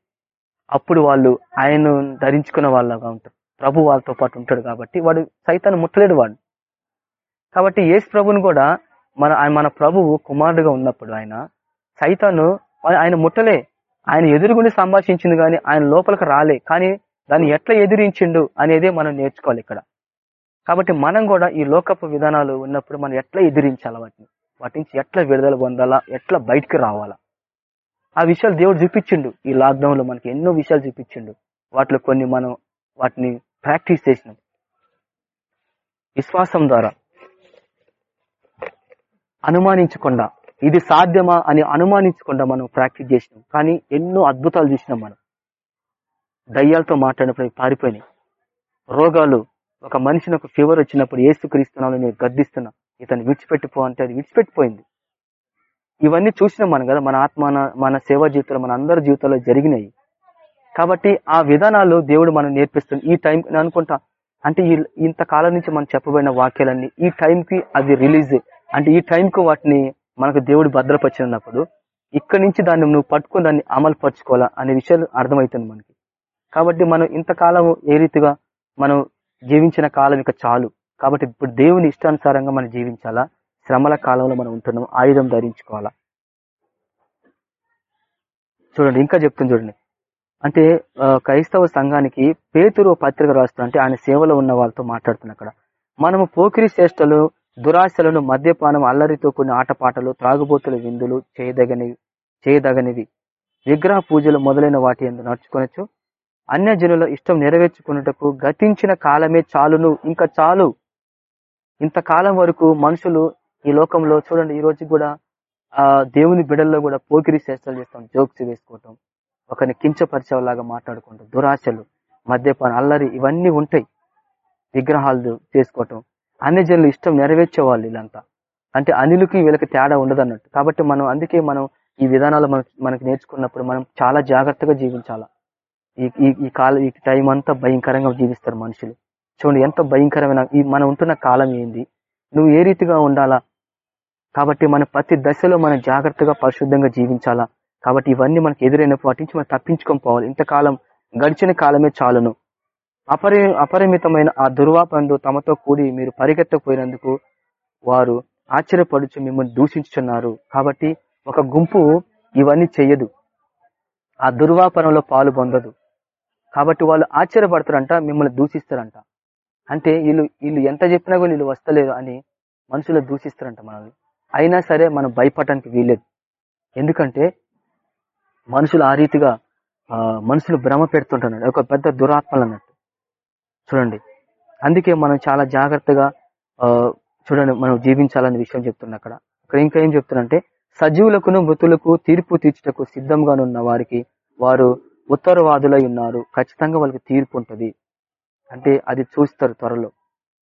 అప్పుడు వాళ్ళు ఆయన ధరించుకున్న వాళ్ళగా ఉంటారు. ప్రభు వాళ్ళతో పాటు ఉంటాడు కాబట్టి వాడు సైతాన్ని ముట్టలేడు వాడు. కాబట్టి యేసు ప్రభుని కూడా మన ఆయన మన ప్రభువు కుమారుడుగా ఉన్నప్పుడు ఆయన సైతాను ఆయన ముట్టలే. ఆయన ఎదురుగుండి సంభాషించింది కానీ ఆయన లోపలికి రాలే. కానీ దాన్ని ఎట్లా ఎదిరించిండు అనేదే మనం నేర్చుకోవాలి ఇక్కడ. కాబట్టి మనం కూడా ఈ లోకపు విధానాలు ఉన్నప్పుడు మనం ఎట్లా ఎదిరించాలి వాటిని? వాటి నుంచి ఎట్లా విడుదల పొందాలా? ఎట్లా బయటికి రావాలా? ఆ విషయాలు దేవుడు చూపించిండు. ఈ లాక్డౌన్లో మనకి ఎన్నో విషయాలు చూపించిండు. వాటిలో కొన్ని మనం వాటిని ప్రాక్టీస్ చేసినాం. విశ్వాసం ద్వారా. అనుమానించకుండా. ఇది సాధ్యమా అని అనుమానించకుండా మనం ప్రాక్టీస్ చేసినాం. కానీ ఎన్నో అద్భుతాలు చూసినాం మనం. దయ్యాలతో మాట్లాడినప్పుడు పారిపోయినాయి. రోగాలు ఒక మనిషిని ఒక ఫీవర్ వచ్చినప్పుడు ఏసు క్రీస్తున్నాను నేను గద్దిస్తున్నా ఇతను విడిచిపెట్టిపో అంటే అది విడిచిపెట్టిపోయింది. ఇవన్నీ చూసినాం మనం కదా మన ఆత్మ మన- సేవా జీవితంలో మన అందరి జీవితంలో జరిగినాయి. కాబట్టి ఆ విధానాలు దేవుడు మనం నేర్పిస్తుంది ఈ టైం నేను అనుకుంటా అంటే ఇంతకాలం నుంచి మనం చెప్పబడిన వాక్యాలన్నీ ఈ టైంకి అది రిలీజ్. అంటే ఈ టైంకి వాటిని మనకు దేవుడు భద్రపరిచినప్పుడు ఇక్కడి నుంచి దాన్ని నువ్వు పట్టుకుని దాన్ని అమలు పరచుకోవాలా అనే విషయాలు అర్థమవుతుంది మనకి. కాబట్టి మనం ఇంతకాలం ఏ రీతిగా మనం జీవించిన కాలం ఇక చాలు. కాబట్టి ఇప్పుడు దేవుని ఇష్టానుసారంగా మనం జీవించాలా? శ్రమల కాలంలో మనం ఉంటున్నాం. ఆయుధం ధరించుకోవాలా? చూడండి ఇంకా చెప్తుంది చూడండి. అంటే క్రైస్తవ సంఘానికి పేతురు పత్రిక రాస్తున్నా అంటే ఆయన సేవలో ఉన్న వాళ్ళతో మాట్లాడుతున్నా అక్కడ. మనము పోకిరి శ్రేష్టలు దురాశలను మద్యపానం అల్లరితో కొన్ని ఆటపాటలు త్రాగుబోతుల విందులు చేయదగనివి చేయదగనివి. విగ్రహ పూజలు మొదలైన వాటి ఎందు నడుచుకొనొచ్చు. అన్యజనుల ఇష్టం నెరవేర్చుకున్నటకు గతించిన కాలమే చాలును. ఇంకా చాలు. ఇంతకాలం వరకు మనుషులు ఈ లోకంలో చూడండి ఈ రోజు కూడా ఆ దేవుని బిడల్లో కూడా పోకిరి చేష్టలు చేస్తాం జోక్స్ వేసుకోవటం ఒకరిని కించపరిచేలాగా మాట్లాడుకుంటాం దురాశలు మద్యపానం అల్లరి ఇవన్నీ ఉంటాయి. విగ్రహాలు చేసుకోవటం. అన్ని జనులు ఇష్టం నెరవేర్చేవాళ్ళు వీళ్ళంతా. అంటే అనిలకి వీళ్ళకి తేడా ఉండదు అన్నట్టు కాబట్టి మనం అందుకే మనం ఈ విధానాలు మనకి నేర్చుకున్నప్పుడు మనం చాలా జాగ్రత్తగా జీవించాలా. ఈ ఈ కాలం ఈ టైం అంతా భయంకరంగా జీవిస్తారు మనుషులు. చూడండి ఎంత భయంకరమైన ఈ మనం ఉంటున్న కాలం ఏంది? నువ్వు ఏ రీతిగా ఉండాలా? కాబట్టి మన ప్రతి దశలో మనం జాగ్రత్తగా పరిశుద్ధంగా జీవించాలా? కాబట్టి ఇవన్నీ మనకు ఎదురైనప్పుడు వాటి నుంచి మనం తప్పించుకొని పోవాలి. ఇంతకాలం గడిచిన కాలమే చాలును. అపరి అపరిమితమైన ఆ దుర్వాపందు తమతో కూడి మీరు పరిగెత్తకపోయినందుకు వారు ఆశ్చర్యపడుచు మిమ్మల్ని దూషించుచున్నారు. కాబట్టి ఒక గుంపు ఇవన్నీ చెయ్యదు ఆ దుర్వాపనంలో పాలు పొందదు. కాబట్టి వాళ్ళు ఆశ్చర్యపడతారంట మిమ్మల్ని దూషిస్తారంట. అంటే వీళ్ళు వీళ్ళు ఎంత చెప్పినా కూడా వీళ్ళు వస్తలేదు అని మనుషులు దూషిస్తారంట మనల్ని. అయినా సరే మనం భయపడటానికి వీల్లేదు. ఎందుకంటే మనుషులు ఆ రీతిగా ఆ, మనుషులు భ్రమ పెడుతుంటున్నాడు ఒక పెద్ద దురాత్మలు అన్నట్టు. చూడండి. అందుకే మనం చాలా జాగ్రత్తగా చూడండి మనం జీవించాలనే విషయం చెప్తున్నా అక్కడ. ఇక్కడ ఇంకా ఏం చెప్తున్నంటే సజీవులకును మృతులకు తీర్పు తీర్చుటకు సిద్ధంగానున్న వారికి వారు ఉత్తరవాదులై ఉన్నారు. ఖచ్చితంగా వాళ్ళకి తీర్పు ఉంటుంది. అంటే అది చూస్తారు త్వరలో.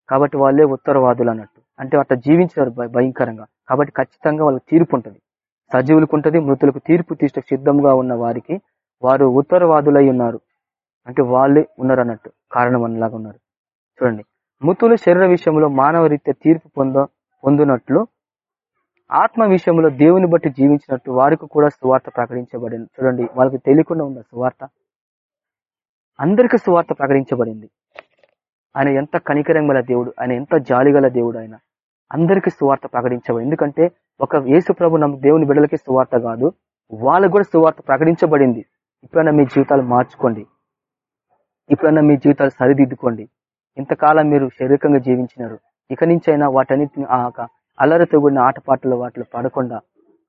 కాబట్టి వాళ్ళే ఉత్తరవాదులు అన్నట్టు. అంటే అట్లా జీవించారు భయంకరంగా. కాబట్టి ఖచ్చితంగా వాళ్ళకి తీర్పు ఉంటుంది. సజీవులకు ఉంటుంది మృతులకు తీర్పు తీర్చక సిద్ధంగా ఉన్న వారికి వారు ఉత్తరవాదులై ఉన్నారు. అంటే వాళ్ళే ఉన్నారు అన్నట్టు. కారణం అన్నలాగా ఉన్నారు. చూడండి. మృతులు శరీర విషయంలో మానవ రీత్యా తీర్పు పొంద పొందినట్లు ఆత్మ విషయంలో దేవుని బట్టి జీవించినట్టు వారికి కూడా సువార్త ప్రకటించబడింది. చూడండి వాళ్ళకి తెలియకుండా ఉన్న సువార్త. అందరికీ సువార్త ప్రకటించబడింది. ఆయన ఎంత కనికరం గల దేవుడు ఆయన ఎంత జాలి గల దేవుడు ఆయన. అందరికీ సువార్త ప్రకటించబడి ఎందుకంటే ఒక యేసు ప్రభు నమ్మ దేవుని బిడ్డలకి సువార్త కాదు వాళ్ళకు కూడా సువార్త ప్రకటించబడింది. ఇప్పుడైనా మీ జీవితాలు మార్చుకోండి. ఇప్పుడైనా మీ జీవితాలు సరిదిద్దుకోండి. ఇంతకాలం మీరు శారీరకంగా జీవించినారు. ఇక నుంచైనా వాటన్నిటిని ఆ అల్లరితో కూడిన ఆటపాటలు వాటిలో పడకుండా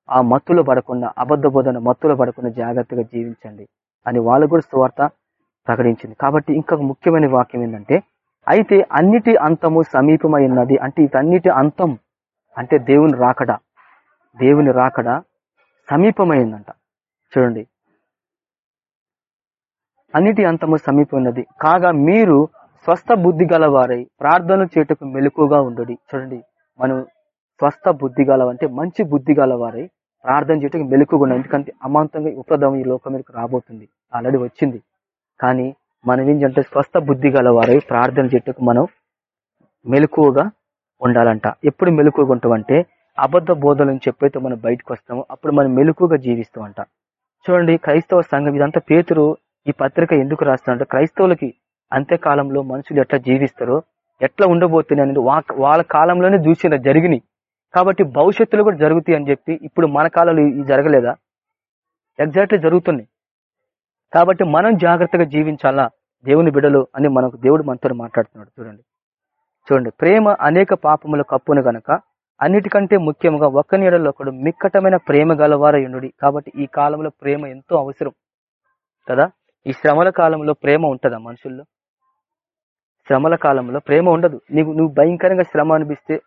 ఆ మత్తులో పడకుండా అబద్ధ బోధన మత్తులో పడకుండా జాగ్రత్తగా జీవించండి అని వాళ్ళకు కూడా స్వార్థ ప్రకటించింది. కాబట్టి ఇంకొక ముఖ్యమైన వాక్యం ఏంటంటే అయితే అన్నిటి అంతము సమీపమై ఉన్నది అంటే ఇతన్నిటి అంతం అంటే దేవుని రాకడ. దేవుని రాకడ సమీపమైందంట చూడండి. అన్నిటి అంతము సమీపం ఉన్నది. కాగా మీరు స్వస్థ బుద్ధి గలవారై ప్రార్థన చేటుకు మెలకుగా ఉండడి. చూడండి. మనం స్వస్థ బుద్ధి గలవంటే మంచి బుద్ధి గలవారై ప్రార్థన చేయటం మెలుకుగా ఎందుకంటే అమాంతంగా ఉపదం ఈ లోకం మీదకి రాబోతుంది. ఆల్రెడీ వచ్చింది. కానీ మనం ఏంటంటే స్వస్థ బుద్ధి గలవారై ప్రార్థన చేటుకు మనం మెలకువగా ఉండాలంట. ఎప్పుడు మెలకువగా ఉంటామంటే అబద్ధ బోధలను చెప్పైతే మనం బయటకు వస్తామో. అప్పుడు మనం మెలకువగా జీవిస్తామంట. చూడండి క్రైస్తవ సంఘం ఇదంతా పేతురు ఈ పత్రిక ఎందుకు రాస్తాడంటే క్రైస్తవులకి అంత్యకాలంలో మనుషులు ఎట్లా జీవిస్తారో ఎట్లా ఉండబోతున్నాయి అనేది వా- వాళ్ళ కాలంలోనే చూసిన జరిగినాయి. కాబట్టి భవిష్యత్తులో కూడా జరుగుతాయి అని చెప్పి ఇప్పుడు మన కాలంలో ఇది జరగలేదా? ఎగ్జాక్ట్లీ జరుగుతున్నాయి. కాబట్టి మనం జాగ్రత్తగా జీవించాలా? దేవుని బిడలు అని మనకు దేవుడు మనతో మాట్లాడుతున్నాడు. చూడండి. చూడండి. ప్రేమ అనేక పాపముల కప్పును గనక అన్నిటికంటే ముఖ్యంగా ఒక్క నీడలో ఒకడు మిక్కటమైన ప్రేమ గలవారయునుడి కాబట్టి ఈ కాలంలో ప్రేమ ఎంతో అవసరం. కదా? ఈ శ్రమల కాలంలో ప్రేమ ఉంటదా మనుషుల్లో? శ్రమల కాలంలో ప్రేమ ఉండదు. నీకు నువ్వు భయంకరంగా శ్రమ అనిపిస్తే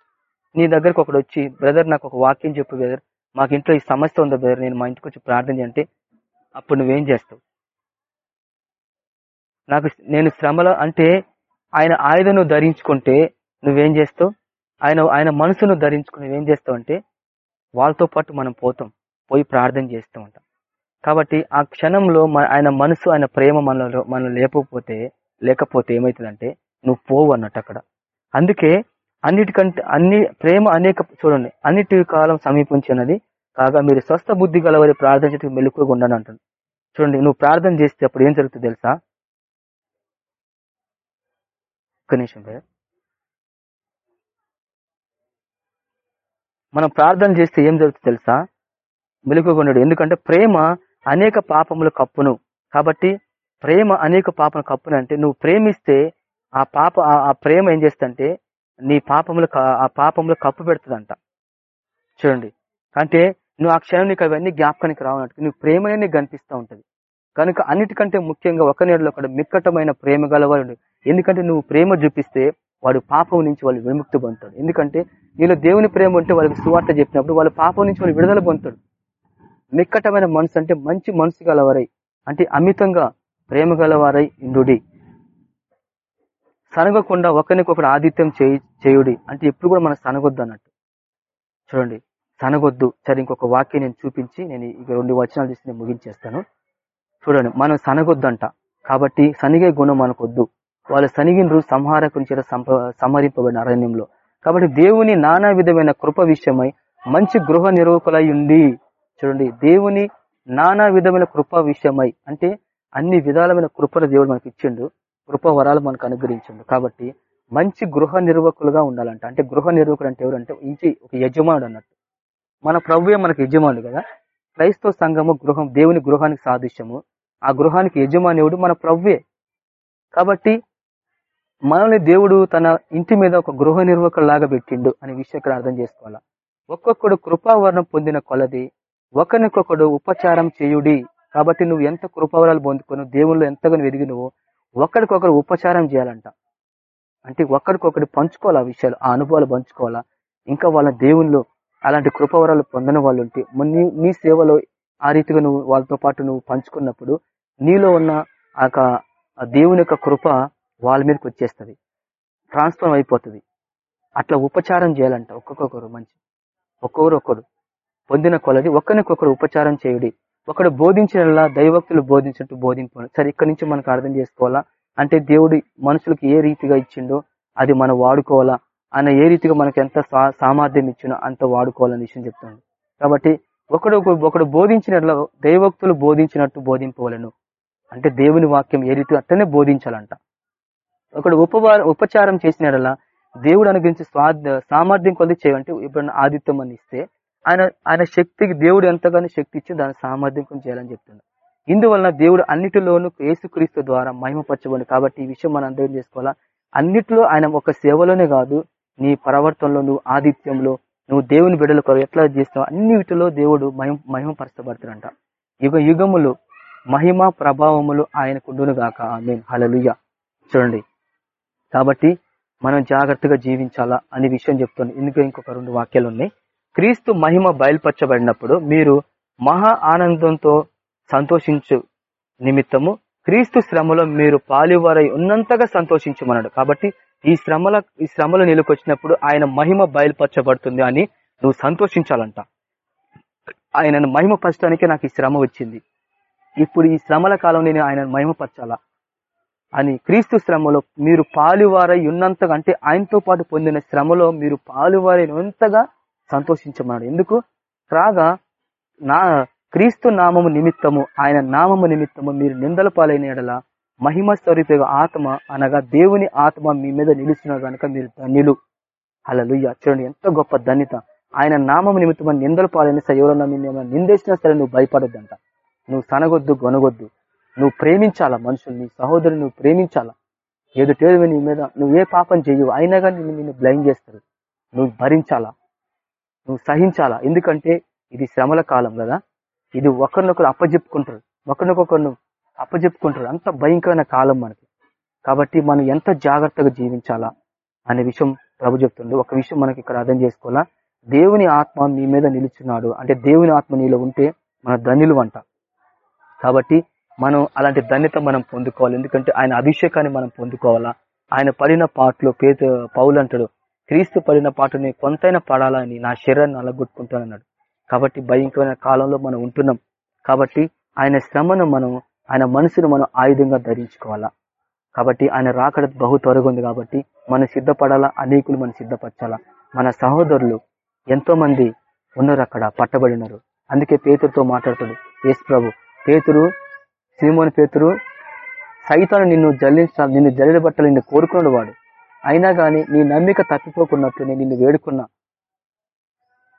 నీ దగ్గరకు ఒకడు వచ్చి బ్రదర్ నాకు ఒక వాక్యం చెప్పు బ్రదర్. మాకు ఇంట్లో ఈ సమస్య ఉందా బ్రదర్. నేను మా ఇంటికి వచ్చి ప్రార్థన చేయంటే అప్పుడు నువ్వేం చేస్తావు? నాకు నేను శ్రమలో అంటే ఆయన ఆయుధను ధరించుకుంటే నువ్వేం చేస్తావు? ఆయన ఆయన మనసును ధరించుకుని నువ్వేం చేస్తావు అంటే వాళ్ళతో పాటు మనం పోతాం పోయి ప్రార్థన చేస్తూ ఉంటాం. కాబట్టి ఆ క్షణంలో మన- ఆయన మనసు ఆయన ప్రేమ మనలో మనం లేకపోతే లేకపోతే ఏమవుతుందంటే నువ్వు పోవు అన్నట్టు అక్కడ. అందుకే అన్నిటికంటే అన్ని ప్రేమ అనేక చూడండి అన్నిటి కాలం సమీపించినది. కాగా మీరు స్వస్థ బుద్ధి గలవారి ప్రార్థన చేసి మెలుకుగా ఉండను అంటాను చూడండి నువ్వు ప్రార్థన చేస్తే అప్పుడు ఏం జరుగుతుంది తెలుసా? ఒక్క నిమిషం మనం ప్రార్థన చేస్తే ఏం జరుగుతుంది తెలుసా? మెలుకుగా ఉండడు. ఎందుకంటే ప్రేమ అనేక పాపముల కప్పును. కాబట్టి ప్రేమ అనేక పాపను కప్పును అంటే నువ్వు ప్రేమిస్తే ఆ పాప ఆ- ప్రేమ ఏం చేస్తంటే నీ పాపములు ఆ పాపములు కప్పు పెడుతుందంట. చూడండి. అంటే నువ్వు ఆ క్షణం నీకు అవన్నీ జ్ఞాపకానికి రావన్నట్టు నువ్వు ప్రేమనే నీకు కనిపిస్తూ ఉంటుంది. కనుక అన్నిటికంటే ముఖ్యంగా ఒక నీడలో ఒకడు మిక్కటమైన ప్రేమ గలవాడు ఎందుకంటే నువ్వు ప్రేమ చూపిస్తే వాడు పాపం నుంచి వాళ్ళు విముక్తి పొందుతాడు. ఎందుకంటే నీలో దేవుని ప్రేమ ఉంటే వాళ్ళకి సువార్త చెప్పినప్పుడు వాళ్ళ పాపం నుంచి వాళ్ళు విడుదల పొందుతాడు. మిక్కటమైన మనసు అంటే మంచి మనసు గలవారై అంటే అమితంగా ప్రేమ గలవారై ఇండుడి సనగకుండా ఒకరికొకరు ఆదిత్యం చేయి చేయుడి. అంటే ఎప్పుడు కూడా మనం సనగొద్దు అన్నట్టు. చూడండి సనగొద్దు. సరే ఇంకొక వాక్యం నేను చూపించి నేను ఇక రెండు వచనాలు తీసి నేను ముగించేస్తాను. చూడండి మనం సనగొద్దంట. కాబట్టి సనిగే గుణం మనకొద్దు. వాళ్ళు సనిగినరు సంహారకుని చేత సంహరింపబడిన అరణ్యంలో. కాబట్టి దేవుని నానా విధమైన కృప విషయమై మంచి గృహ నిర్వకులై ఉంది చూడండి దేవుని నానా విధమైన కృప విషయమై అంటే అన్ని విధాలమైన కృపను దేవుడు మనకి ఇచ్చిండు కృప వరాలు మనకు అనుగ్రహించండు. కాబట్టి మంచి గృహ నిర్వకులుగా ఉండాలంట. అంటే గృహ నిర్వకులు అంటే ఎవరంటే ఇంటి ఒక యజమానుడు అన్నట్టు. మన ప్రభువే మనకు యజమానుడు కదా. క్రైస్తవ సంఘము గృహం దేవుని గృహానికి సాదృశ్యము. ఆ గృహానికి యజమానివుడు మన ప్రభువే. కాబట్టి మనల్ని దేవుడు తన ఇంటి మీద ఒక గృహ నిర్వకులాగా పెట్టిండు అనే విషయం ఇక్కడ అర్థం చేసుకోవాలా? ఒక్కొక్కడు కృపావరణం పొందిన కొలది ఒకరికొకడు ఉపచారం చేయుడి. కాబట్టి నువ్వు ఎంత కృపావరాలు పొందుకొని దేవుళ్ళు ఎంతగానో ఎదిగి నువ్వు ఒకరికొకరు ఉపచారం చేయాలంట. అంటే ఒకరికొకరు పంచుకోవాలి ఆ విషయాలు ఆ అనుభవాలు పంచుకోవాలా? ఇంకా వాళ్ళ దేవుళ్ళు అలాంటి కృపవరాలు పొందిన వాళ్ళు ఉంటే నీ నీ సేవలో ఆ రీతిగా నువ్వు వాళ్ళతో పాటు నువ్వు పంచుకున్నప్పుడు నీలో ఉన్న ఆ దేవుని యొక్క కృప వాళ్ళ మీదకి వచ్చేస్తుంది. ట్రాన్స్ఫర్మ్ అయిపోతుంది. అట్లా ఉపచారం చేయాలంట ఒక్కొక్కరు మంచి. ఒక్కొక్కరు ఒక్కరు పొందిన కొలది ఒకరికొకరు ఉపచారం చేయుడి. ఒకడు బోధించినలా దైవక్తులు బోధించినట్టు బోధింపు సరే ఇక్కడ నుంచి మనకు అర్థం చేసుకోవాలా? అంటే దేవుడు మనుషులకు ఏ రీతిగా ఇచ్చిండో అది మనం వాడుకోవాలా? ఆయన ఏ రీతిగా మనకు ఎంత సా- సామర్థ్యం ఇచ్చినో అంత వాడుకోవాలని విషయం చెప్తాను కాబట్టి ఒకడు ఒకడు బోధించినట్లు దైవక్తులు బోధించినట్టు బోధింపవలను. అంటే దేవుని వాక్యం ఏ రీతిగా అతనే బోధించాలంట. ఒకడు ఉపవా ఉపచారం చేసినట్లా దేవుడు అనుగ్రహించి స్వా సామర్థ్యం కొద్ది చేయాలంటే ఇప్పుడు ఆదిత్యం అని ఇస్తే ఆయన ఆయన శక్తికి దేవుడు ఎంతగానో శక్తి ఇచ్చి దాని సామర్థ్యం కొంచెం చేయాలని చెప్తున్నాడు. ఇందువలన దేవుడు అన్నిటిలోనూ యేసుక్రీస్తు ద్వారా మహిమపరచబడి కాబట్టి ఈ విషయం మనం అర్థం చేసుకోవాలా? అన్నిటిలో ఆయన ఒక సేవలోనే కాదు నీ ప్రవర్తనలో నువ్వు ఆదిత్యంలో నువ్వు దేవుని బిడ్డలు కొరకు ఎట్లా చేస్తావు అన్ని వీటిలో దేవుడు మహిమ మహిమపరచబడుతున్నంట యుగ యుగములు మహిమ ప్రభావములు ఆయనకుండును గాక. ఆమె హలలుయ చూడండి. కాబట్టి మనం జాగ్రత్తగా జీవించాలా అనే విషయం చెప్తాను ఎందుకు ఇంకొక రెండు వాక్యాలు ఉన్నాయి. క్రీస్తు మహిమ బయలుపరచబడినప్పుడు మీరు మహా ఆనందంతో సంతోషించు నిమిత్తము క్రీస్తు శ్రమలో మీరు పాలువారై ఉన్నంతగా సంతోషించమన్నాడు. కాబట్టి ఈ శ్రమల ఈ శ్రమలు నిలుకొచ్చినప్పుడు ఆయన మహిమ బయలుపరచబడుతుంది అని నువ్వు సంతోషించాలంట. ఆయనను మహిమపరచడానికే నాకు ఈ శ్రమ వచ్చింది. ఇప్పుడు ఈ శ్రమల కాలం నేను ఆయన మహిమపరచాలా అని క్రీస్తు శ్రమలో మీరు పాలువారై ఉన్నంతగా అంటే ఆయనతో పాటు పొందిన శ్రమలో మీరు పాలువారై ఉన్నంతగా సంతోషించమన్నాడు. ఎందుకు? రాగా నా క్రీస్తు నామము నిమిత్తము ఆయన నామము నిమిత్తము మీరు నిందల పాలైన ఎడల మహిమ స్వరూప ఆత్మ అనగా దేవుని ఆత్మ మీ మీద నిలిచిన గనుక మీరు ధన్యులు. హల్లెలూయా. చూడండి ఎంత గొప్ప ధన్యత. ఆయన నామము నిమిత్తం నిందలు పాలైన సరే ఎవరన్నా నిన్ను నిందేసినా సరే నువ్వు భయపడొద్దంట. నువ్వు సనగొద్దు గొనగొద్దు. నువ్వు ప్రేమించాలా మనుషులు నీ సహోదరుని నువ్వు ప్రేమించాలా? ఎదుటేది నీ మీద నువ్వు ఏ పాపం చేయవు అయినా కానీ నిన్ను బ్లైండ్ చేస్తారు. నువ్వు భరించాలా? నువ్వు సహించాలా? ఎందుకంటే ఇది శ్రమల కాలం కదా. ఇది ఒకరినొకరు అప్పజెప్పుకుంటారు. ఒకరినొకరు అప్పజెప్పుకుంటారు. అంత భయంకరమైన కాలం మనకి. కాబట్టి మనం ఎంత జాగ్రత్తగా జీవించాలా అనే విషయం ప్రభు చెప్తుంది. ఒక విషయం మనకి ఇక్కడ అర్థం చేసుకోవాలా? దేవుని ఆత్మ నీ మీద నిలుచున్నాడు. అంటే దేవుని ఆత్మ నీలో ఉంటే మన ధన్యులు అంట. కాబట్టి మనం అలాంటి ధన్యత మనం పొందుకోవాలి. ఎందుకంటే ఆయన అభిషేకాన్ని మనం పొందుకోవాలా? ఆయన పడిన పాటలో పేద పౌలు అంటాడు క్రీస్తు పడిన పాటని కొంతైనా పడాలని నా శరీరాన్ని అలగొట్టుకుంటానన్నాడు. కాబట్టి భయంకరమైన కాలంలో మనం ఉంటున్నాం. కాబట్టి ఆయన శ్రమను మనం ఆయన మనసును మనం ఆయుధంగా ధరించుకోవాలా? కాబట్టి ఆయన రాకడ బహు త్వరగా ఉంది కాబట్టి మనం సిద్ధపడాలా? అనేకులు మనం సిద్ధపరచాలా? మన సహోదరులు ఎంతో మంది ఉన్నారు అక్కడ పట్టబడినారు అందుకే పేతురుతో మాట్లాడతాడు. యేసు ప్రభు పేతురు సీమోని పేతురు సైతాన్ని నిన్ను జల్లించాలి నిన్ను జల్లబట్టాలి నిన్ను కోరుకున్నాడు వాడు అయినా కానీ నీ నమ్మిక తప్పిపోకున్నట్లు నేను నిన్ను వేడుకున్నా.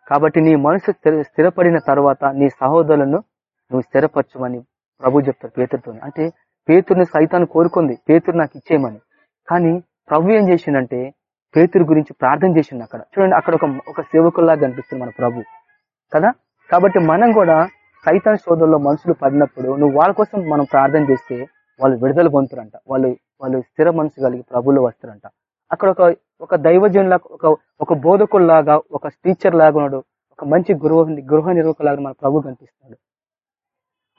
కాబట్టి నీ మనసు స్థిరపడిన తర్వాత నీ సహోదరులను నువ్వు స్థిరపరచమని ప్రభు చెప్తారు పేతురుతో అంటే పేతుర్ని సైతాన్ని కోరుకుంది. పేతురు నాకు ఇచ్చేయమని. కానీ ప్రభు ఏం చేసిందంటే పేతుడి గురించి ప్రార్థన చేసింది అక్కడ. చూడండి అక్కడ ఒక ఒక సేవకుల్లాగా కనిపిస్తుంది మన ప్రభు. కదా? కాబట్టి మనం కూడా సైతాన్ సోదరులో మనుషులు పడినప్పుడు నువ్వు వాళ్ళ కోసం మనం ప్రార్థన చేస్తే వాళ్ళు విడుదల పొందుతారంట. వాళ్ళు వాళ్ళు స్థిర మనసు కలిగి ప్రభువులు వస్తారంట. అక్కడ ఒక ఒక దైవజనులా ఒక ఒక బోధకుల్లాగా ఒక టీచర్ లాగా ఉన్నాడు. ఒక మంచి గృహ గృహ నిర్వహకులాగా మన ప్రభు కనిపిస్తున్నాడు.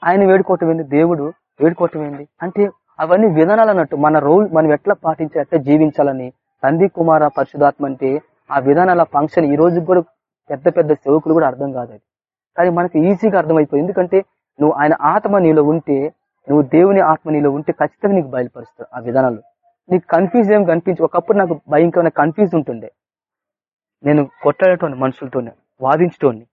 ఆయన వేడుకోవటం ఏంది? దేవుడు వేడుకోవటం ఏంది? అంటే అవన్నీ విధానాలు అన్నట్టు మన రోల్ మనం ఎట్లా పాటించి ఎట్లా జీవించాలని తండ్రి కుమార పరిశుధాత్మ అంటే ఆ విధానాల ఫంక్షన్ ఈ రోజు కూడా పెద్ద పెద్ద సేవకులు కూడా అర్థం కాదు కానీ మనకి ఈజీగా అర్థమైపోయింది. ఎందుకంటే నువ్వు ఆయన ఆత్మ నీలో ఉంటే నువ్వు దేవుని ఆత్మ నీలో ఉంటే ఖచ్చితంగా నీకు బయలుపరుస్తావు ఆ విధానాలు. నీకు కన్ఫ్యూజ్ ఏం కనిపించు ఒకప్పుడు నాకు భయంకరమైన కన్ఫ్యూజ్ ఉంటుండే. నేను కొట్లాడేటోని మనుషులతోనే వాదించటోని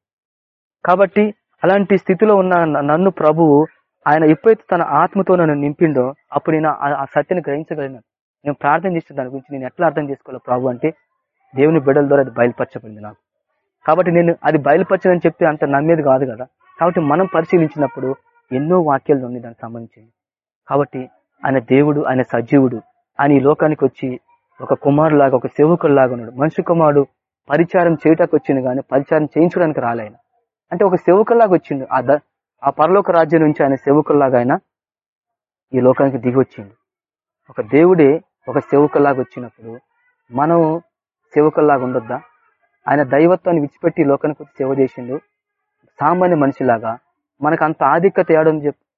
కాబట్టి అలాంటి స్థితిలో ఉన్న నన్ను ప్రభువు ఆయన ఎప్పుడైతే తన ఆత్మతో నన్ను నింపిండో అప్పుడు నేను ఆ- ఆ సత్యాన్ని గ్రహించగలిగినాను నేను ప్రార్థన చేసిన దాని గురించి నేను ఎట్లా అర్థం చేసుకోవాలి ప్రభు అంటే దేవుని బిడ్డల ద్వారా అది బయలుపరచబడింది నాకు. కాబట్టి నేను అది బయలుపరచదని చెప్తే అంత నమ్మేది కాదు కదా. కాబట్టి మనం పరిశీలించినప్పుడు ఎన్నో వాక్యాలు ఉన్నాయి దానికి సంబంధించింది. కాబట్టి ఆయన దేవుడు ఆయన సజీవుడు. ఆయన ఈ లోకానికి వచ్చి ఒక కుమారులాగా ఒక సేవకుల్లాగా ఉన్నాడు. మనిషి కుమారుడు పరిచారం చేయటానికి వచ్చింది కానీ పరిచారం చేయించడానికి రాలేయన అంటే ఒక సేవకుల్లాగా వచ్చిండు. ఆ ద- ఆ పరలోక రాజ్యం నుంచి ఆయన సేవకుల్లాగా ఆయన ఈ లోకానికి దిగి వచ్చిండు. ఒక దేవుడే ఒక సేవకుల్లాగా వచ్చినప్పుడు మనం సేవకుల్లాగా ఉండొద్దా? ఆయన దైవత్వాన్ని విడిచిపెట్టి లోకానికి వచ్చి సేవ చేసిండు. సామాన్య మనిషిలాగా మనకు అంత ఆధిక్యత ఏడని చెప్పు.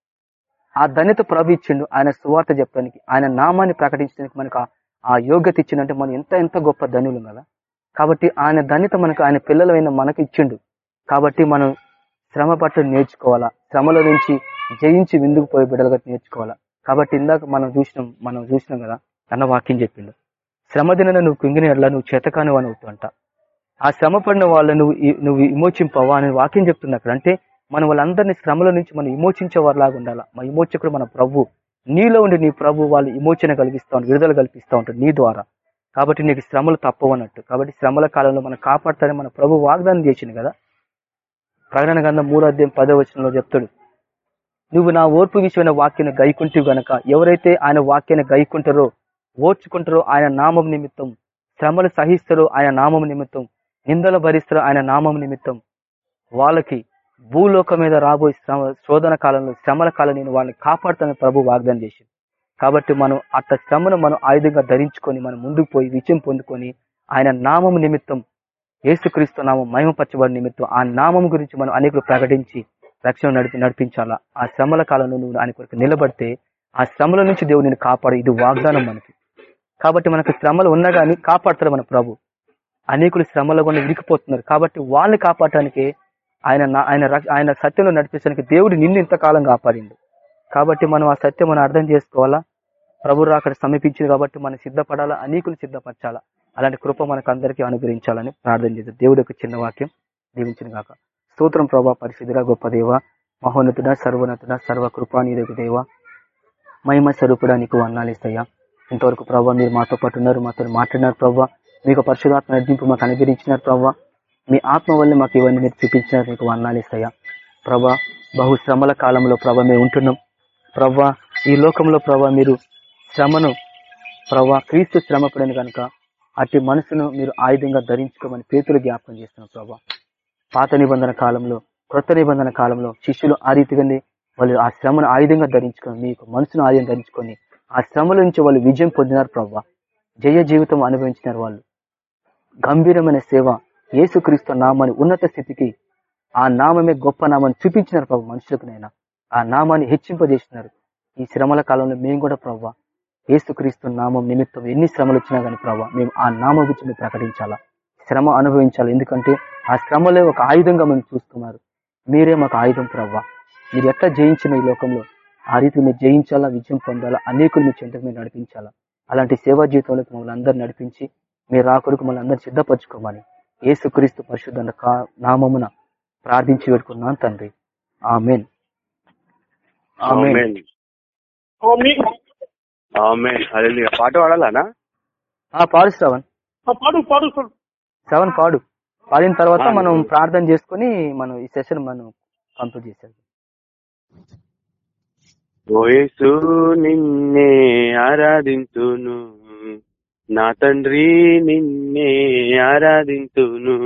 ఆ ధన్యత ప్రభు ఇచ్చిండు. ఆయన సువార్త చెప్పడానికి ఆయన నామాన్ని ప్రకటించడానికి మనకు ఆ- యోగ్యత ఇచ్చిండంటే మనం ఎంత ఎంత గొప్ప ధనులు కదా. కాబట్టి ఆయన ధన్యత మనకు ఆయన పిల్లలైన మనకు ఇచ్చిండు. కాబట్టి మనం శ్రమ పట్టు నేర్చుకోవాలా. శ్రమల నుంచి జయించి విందుకు పోయి బిడ్డలుగా నేర్చుకోవాలా. కాబట్టి ఇందాక మనం చూసినాం మనం చూసినాం కదా అన్న వాక్యం చెప్పిండు. శ్రమ దిన నువ్వు కుంగిన ఎడల నువ్వు చేతకాని అని అవుతుంట ఆ శ్రమ పడిన వాళ్ళు నువ్వు నువ్వు విమోచింపవా అని వాక్యం చెప్తుంది అక్కడ. అంటే మనం వాళ్ళందరినీ శ్రమల నుంచి మనం విమోచించే వారిలాగా ఉండాలా? మా విమోచకుడు మన ప్రభు. నీలో ఉండి నీ ప్రభు వాళ్ళు విమోచన కలిగిస్తూ విడుదల కల్పిస్తూ ఉంటాడు నీ ద్వారా. కాబట్టి నీకు శ్రమలు తప్పవన్నట్టు కాబట్టి శ్రమల కాలంలో మనం కాపాడతారని మన ప్రభు వాగ్దానం చేసింది కదా? ప్రకటన గంధం మూడో అధ్యాయం పదో వచనంలో చెప్తాడు. నువ్వు నా ఓర్పు విషయమైన వాక్యాన్ని గైకుంటివి గనక ఎవరైతే ఆయన వాక్యాన్ని గైకుంటారో ఓర్చుకుంటారో ఆయన నామం నిమిత్తం శ్రమలు సహిస్తారో ఆయన నామం నిమిత్తం నిందలు భరిస్తారో ఆయన నామం నిమిత్తం వాళ్ళకి భూలోకం మీద రాబోయే శ్రమ శోధన కాలంలో శ్రమల కాలం నేను వాళ్ళని కాపాడుతానని ప్రభు వాగ్దానం చేసింది. కాబట్టి మనం అట్ట శ్రమను మనం ఆయుధంగా ధరించుకొని మనం ముందుకు పోయి విజయం పొందుకొని ఆయన నామం నిమిత్తం ఏసుక్రీస్తు నామం మహిమపరచబడి నిమిత్తం ఆ నామం గురించి మనం అనేకులు ప్రకటించి రక్షణ నడిపి నడిపించాలా? ఆ శ్రమల కాలంలో నువ్వు ఆయన కొరకు నిలబడితే ఆ శ్రమల నుంచి దేవుడు నేను కాపాడు. ఇది వాగ్దానం మనకి. కాబట్టి మనకు శ్రమలు ఉన్నా కానీ కాపాడతారు మన ప్రభు. అనేకులు శ్రమల గుండా విరిగిపోతున్నారు కాబట్టి వాళ్ళని కాపాడటానికి ఆయన ఆయన ఆయన సత్యంలో నడిపించడానికి దేవుడు నిన్ను ఇంతకాలం కాపాడిండు. కాబట్టి మనం ఆ సత్యం మనం అర్థం చేసుకోవాలా? ప్రభు అక్కడ సమీపించింది కాబట్టి మనం సిద్ధపడాలా? అనేకులు సిద్ధపరచాలా? అలాంటి కృప మనకు అందరికీ అనుగ్రహించాలని ప్రార్థన చేద్దాం. దేవుడి యొక్క చిన్న వాక్యం దీవించిన గాక. స్తోత్రం ప్రభా పరిశుద్ధిగా గొప్ప దేవ మహోన్నతుడ సర్వోన్నతుడ సర్వ కృపానీదకు దేవ మహిమ స్వరూపుడా నీకు అన్నాలిస్తయ్యా ఇంతవరకు ప్రభావ మీరు మాతో పాటు ఉన్నారు మాతో మాట్లాడినారు ప్రభావ మీకు పరిశుధాత్మ నడిపింపు మాకు అనుగ్రహించినారు ప్రభావ మీ ఆత్మ వల్ల మాకు ఇవన్నీ మీరు చూపించినారు మీకు ఇస్తాయా? ప్రభా బహు శ్రమల కాలంలో ప్రభా మేము ఉంటున్నాం. ప్రభా ఈ లోకంలో ప్రభా మీరు శ్రమను ప్రభా క్రీస్తు శ్రమ పడిన కనుక అట్టి మనసును మీరు ఆయుధంగా ధరించుకోమని పేతులు జ్ఞాపకం చేస్తున్నాం ప్రభా. పాత నిబంధన కాలంలో క్రొత్త నిబంధన కాలంలో శిష్యులు ఆ రీతిగానే వాళ్ళు ఆ శ్రమను ఆయుధంగా ధరించుకొని మీకు మనసును ఆయుధం ధరించుకొని ఆ శ్రమల నుంచి వాళ్ళు విజయం పొందినారు ప్రభా. జయ జీవితం అనుభవించినారు వాళ్ళు. గంభీరమైన సేవ యేసుక్రీస్తు నామాన్ని ఉన్నత స్థితికి ఆ నామమే గొప్ప నామాన్ని చూపించినారు ప్రభు మనుషులకునైనా ఆ నామాన్ని హెచ్చింపజేసినారు. ఈ శ్రమల కాలంలో మేము కూడా ప్రవ్వ ఏసుక్రీస్తు నామం నిమిత్తం ఎన్ని శ్రమలు వచ్చినా కానీ ప్రభావ మేము ఆ నామ గురించి మేము ప్రకటించాలా. శ్రమ అనుభవించాలి. ఎందుకంటే ఆ శ్రమలే ఒక ఆయుధంగా మేము చూస్తున్నారు. మీరే మాకు ఆయుధం ప్రవ్వ మీరు ఎట్లా జయించిన ఈ లోకంలో? ఆ రీతి మీరు జయించాలా విజయం పొందాలా? అనేకులు మీ చెంతకు మీరు నడిపించాలా? అలాంటి సేవా జీవితంలోకి మమ్మల్ని అందరు నడిపించి మీరు ఆ మమ్మల్ని అందరు సిద్ధపరచుకోమని యేసుక్రీస్తు పరిశుద్ధ నామమున ప్రార్థించి పెట్టుకున్నాను తండ్రి. Amen. Amen. Amen. Amen hallelujah. పాట పాడాలనా? ఆ పాడు శ్రవణ్. పాడు పాడు శ్రవణ్. పాడు. పాడిన తర్వాత మనం ప్రార్థన చేసుకుని మనం ఈ సెషన్ మనం కంప్లీట్ చేసేది ఓయేసు నిన్నే ఆరాధింతును నా తండ్రి నిన్నే ఆరాధింతును.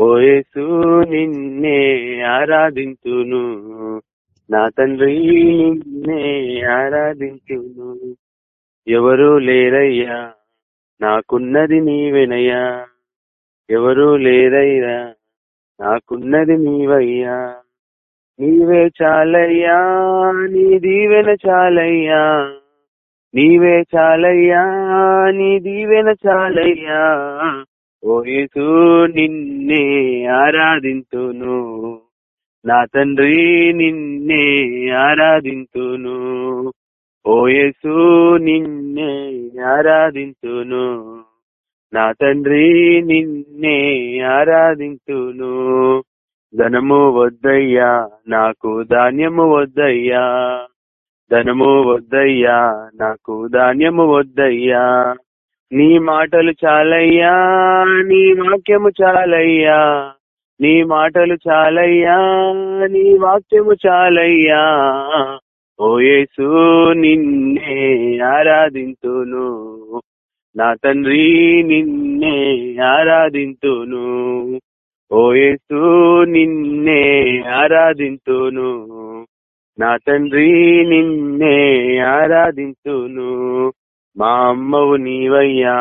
ఓయేసు నిన్నే ఆరాధింతును. నా తండ్రి నిన్నే ఆరాధించును ఎవరు లేరయ్యా నాకున్నది నీవెనయ్యా. ఎవరు లేరయ్యా నాకున్నది నీవయ్యా. నీవే చాలయ్యా నీ దీవెన చాలయ్యా. నీవే చాలయ్యా నీ దీవెన చాలయ్యా. ఓ నిన్నే ఆరాధింతును. నా తండ్రి నిన్నే ఆరాధింతును. ఓ నిన్నే ఆరాధింతును. నా తండ్రి నిన్నే ఆరాధింతును. ధనము వద్దయ్యా నాకు ధాన్యము వద్దయ్యా. ధనము వద్దయ్యా నాకు ధాన్యము వద్దయ్యా. నీ మాటలు చాలయ్యా నీ వాక్యము చాలయ్యా. నీ మాటలు చాలయ్యా నీ వాక్యము చాలయ్యా. ఓయేసు నిన్నే ఆరాధింతును. నా తండ్రి నిన్నే ఆరాధింతును. ఓయేసు నిన్నే ఆరాధింతును. నా తండ్రి నిన్నే ఆరాధింతును మా అమ్మవు నీవయ్యా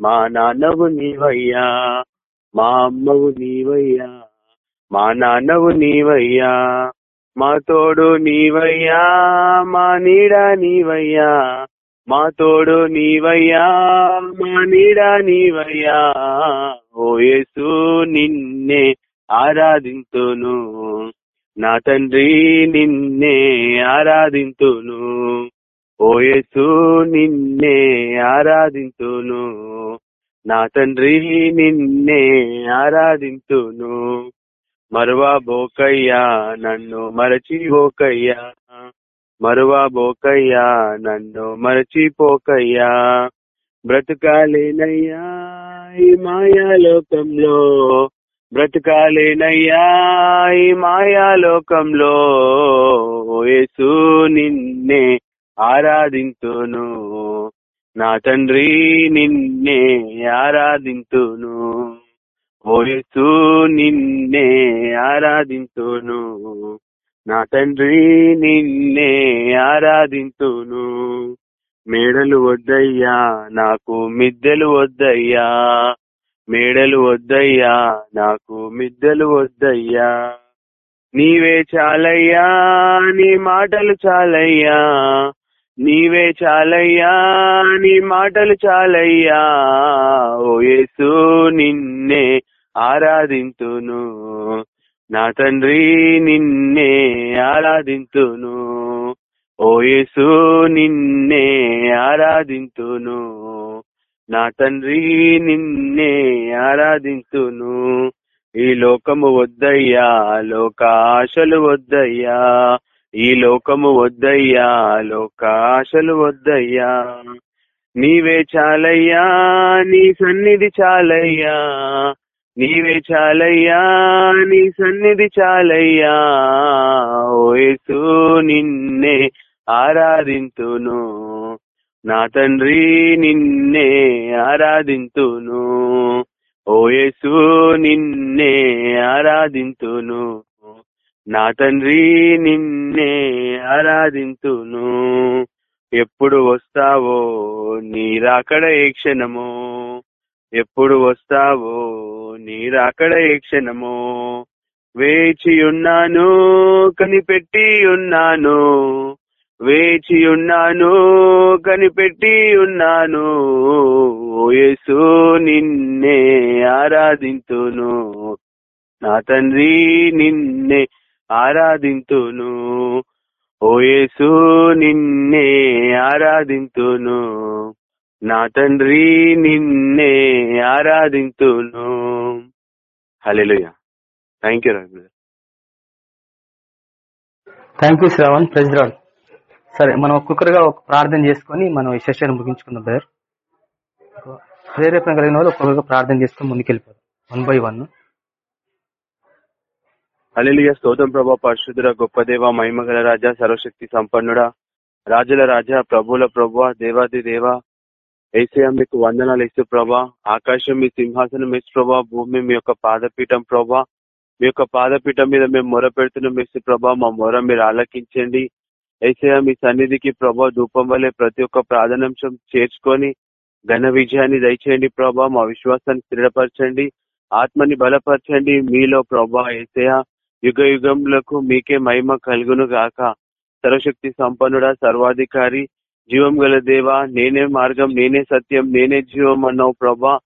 మా నాన్నవు నీవయ్యా మా అమ్మవు నీవయ్యా మా నాన్నవు నీవయ్యా మా తోడు నీవయ్యా మా నీడ నీవయ్యా మా తోడు నీవయ్యా మా నీడ నీవయ్యా. ఓ యేసు నిన్నే ఆరాధించును. నా తండ్రి నిన్నే ఆరాధింతును. ఓయసు నిన్నే ఆరాధింతును. నా తండ్రి నిన్నే ఆరాధింతును. మరువా బోకయ్యా నన్ను మరచిపోకయ్యా మరువా బోకయ్యా నన్ను మరచిపోకయ్యా బ్రతకాలేనయ్యా ఈ మాయాలోకంలో. బ్రతకాలేనయ్యా ఈ మాయాలోకంలో యేసు నిన్నే ఆరాధింతును. నా తండ్రి నిన్నే ఆరాధింతును. ఓయసు నిన్నే ఆరాధింతును. నా తండ్రి నిన్నే ఆరాధింతును. మేడలు వద్దయ్యా నాకు మిద్దెలు వద్దయ్యా. మేడలు వద్దయ్యా నాకు మిద్దెలు వద్దయ్యా. నీవే చాలయ్యా నీ మాటలు చాలయ్యా. నీవే చాలయ్యా నీ మాటలు చాలయ్యా. ఓ యేసు నిన్నే ఆరాధింతును. నా తండ్రి నిన్నే ఆరాధింతును. ఓ యేసు నిన్నే ఆరాధింతును. నా తండ్రి నిన్నే ఆరాధించును. ఈ లోకము వద్దయ్యా లోకాశలు వద్దయ్యా. ఈ లోకము వద్దయ్యా లోకాశలు వద్దయ్యా. నీవే చాలయ్యా నీ సన్నిధి చాలయ్యా. నీవే చాలయ్యా నీ సన్నిధి చాలయ్యా. ఓ నిన్నే ఆరాధింతును నా తండ్రి నిన్నే ఆరాధింతును. ఓ నిన్నే ఆరాధింతును. నా తండ్రి నిన్నే ఆరాధింతును. ఎప్పుడు వస్తావో నీరాకడ ఏ క్షణము. ఎప్పుడు వస్తావో నీరాకడ ఏ క్షణము. వేచి ఉన్నాను కనిపెట్టి ఉన్నాను వేచి ఉన్నాను కనిపెట్టి ఉన్నాను ఓ యేసు నిన్నే ఆరాధింతును. నా తండ్రి నిన్నే ఆరాధింతును. ఓ యేసు నిన్నే ఆరాధింతును. నా తండ్రి నిన్నే ఆరాధింతును. Hallelujah. Thank you Raju thank you Shravan president సరే మనం ఒక్కొక్కరుగా ఒక ప్రార్థన చేసుకొని మనం ఈ సెషన్ ముగించుకుందాం బ్రదర్. ప్రేరేపణ కలిగిన వాళ్ళు ఒక్కొక్కరుగా ప్రార్థన చేసుకుని ముందుకెళ్ళిపోదాం. వన్ బై వన్ అలీలియ స్తోత్రం ప్రభా పరిశుద్ధుడ గొప్ప దేవ మహిమగల రాజా సర్వశక్తి సంపన్నుడ రాజుల రాజా ప్రభుల ప్రభా దేవాది దేవ. ఏసయ మీకు వందనాలు ఇస్తూ ప్రభా. ఆకాశం మీ సింహాసనం ఇస్తు ప్రభా. భూమి మీ యొక్క పాదపీఠం ప్రభా. మీ యొక్క పాదపీఠం మీద మేము మొర పెడుతున్నాం ఇస్తూ ప్రభా. మా మొర మీరు ఆలకించండి. ఏసయ మీ సన్నిధికి ప్రభా ధూపం వల్లే ప్రతి ఒక్క ప్రాధాన్యాంశం చేర్చుకొని ఘన విజయాన్ని దయచేయండి ప్రభా. మా విశ్వాసాన్ని స్థిరపరచండి. ఆత్మని బలపరచండి. మీలో ప్రభా ఏసయ యుగ యుగములకు మీకే మహిమ కలుగును గాక. సర్వశక్తి సంపన్నుడ సర్వాధికారి జీవం గల దేవా నేనే మార్గం నేనే సత్యం నేనే జీవం అన్నావు ప్రభా.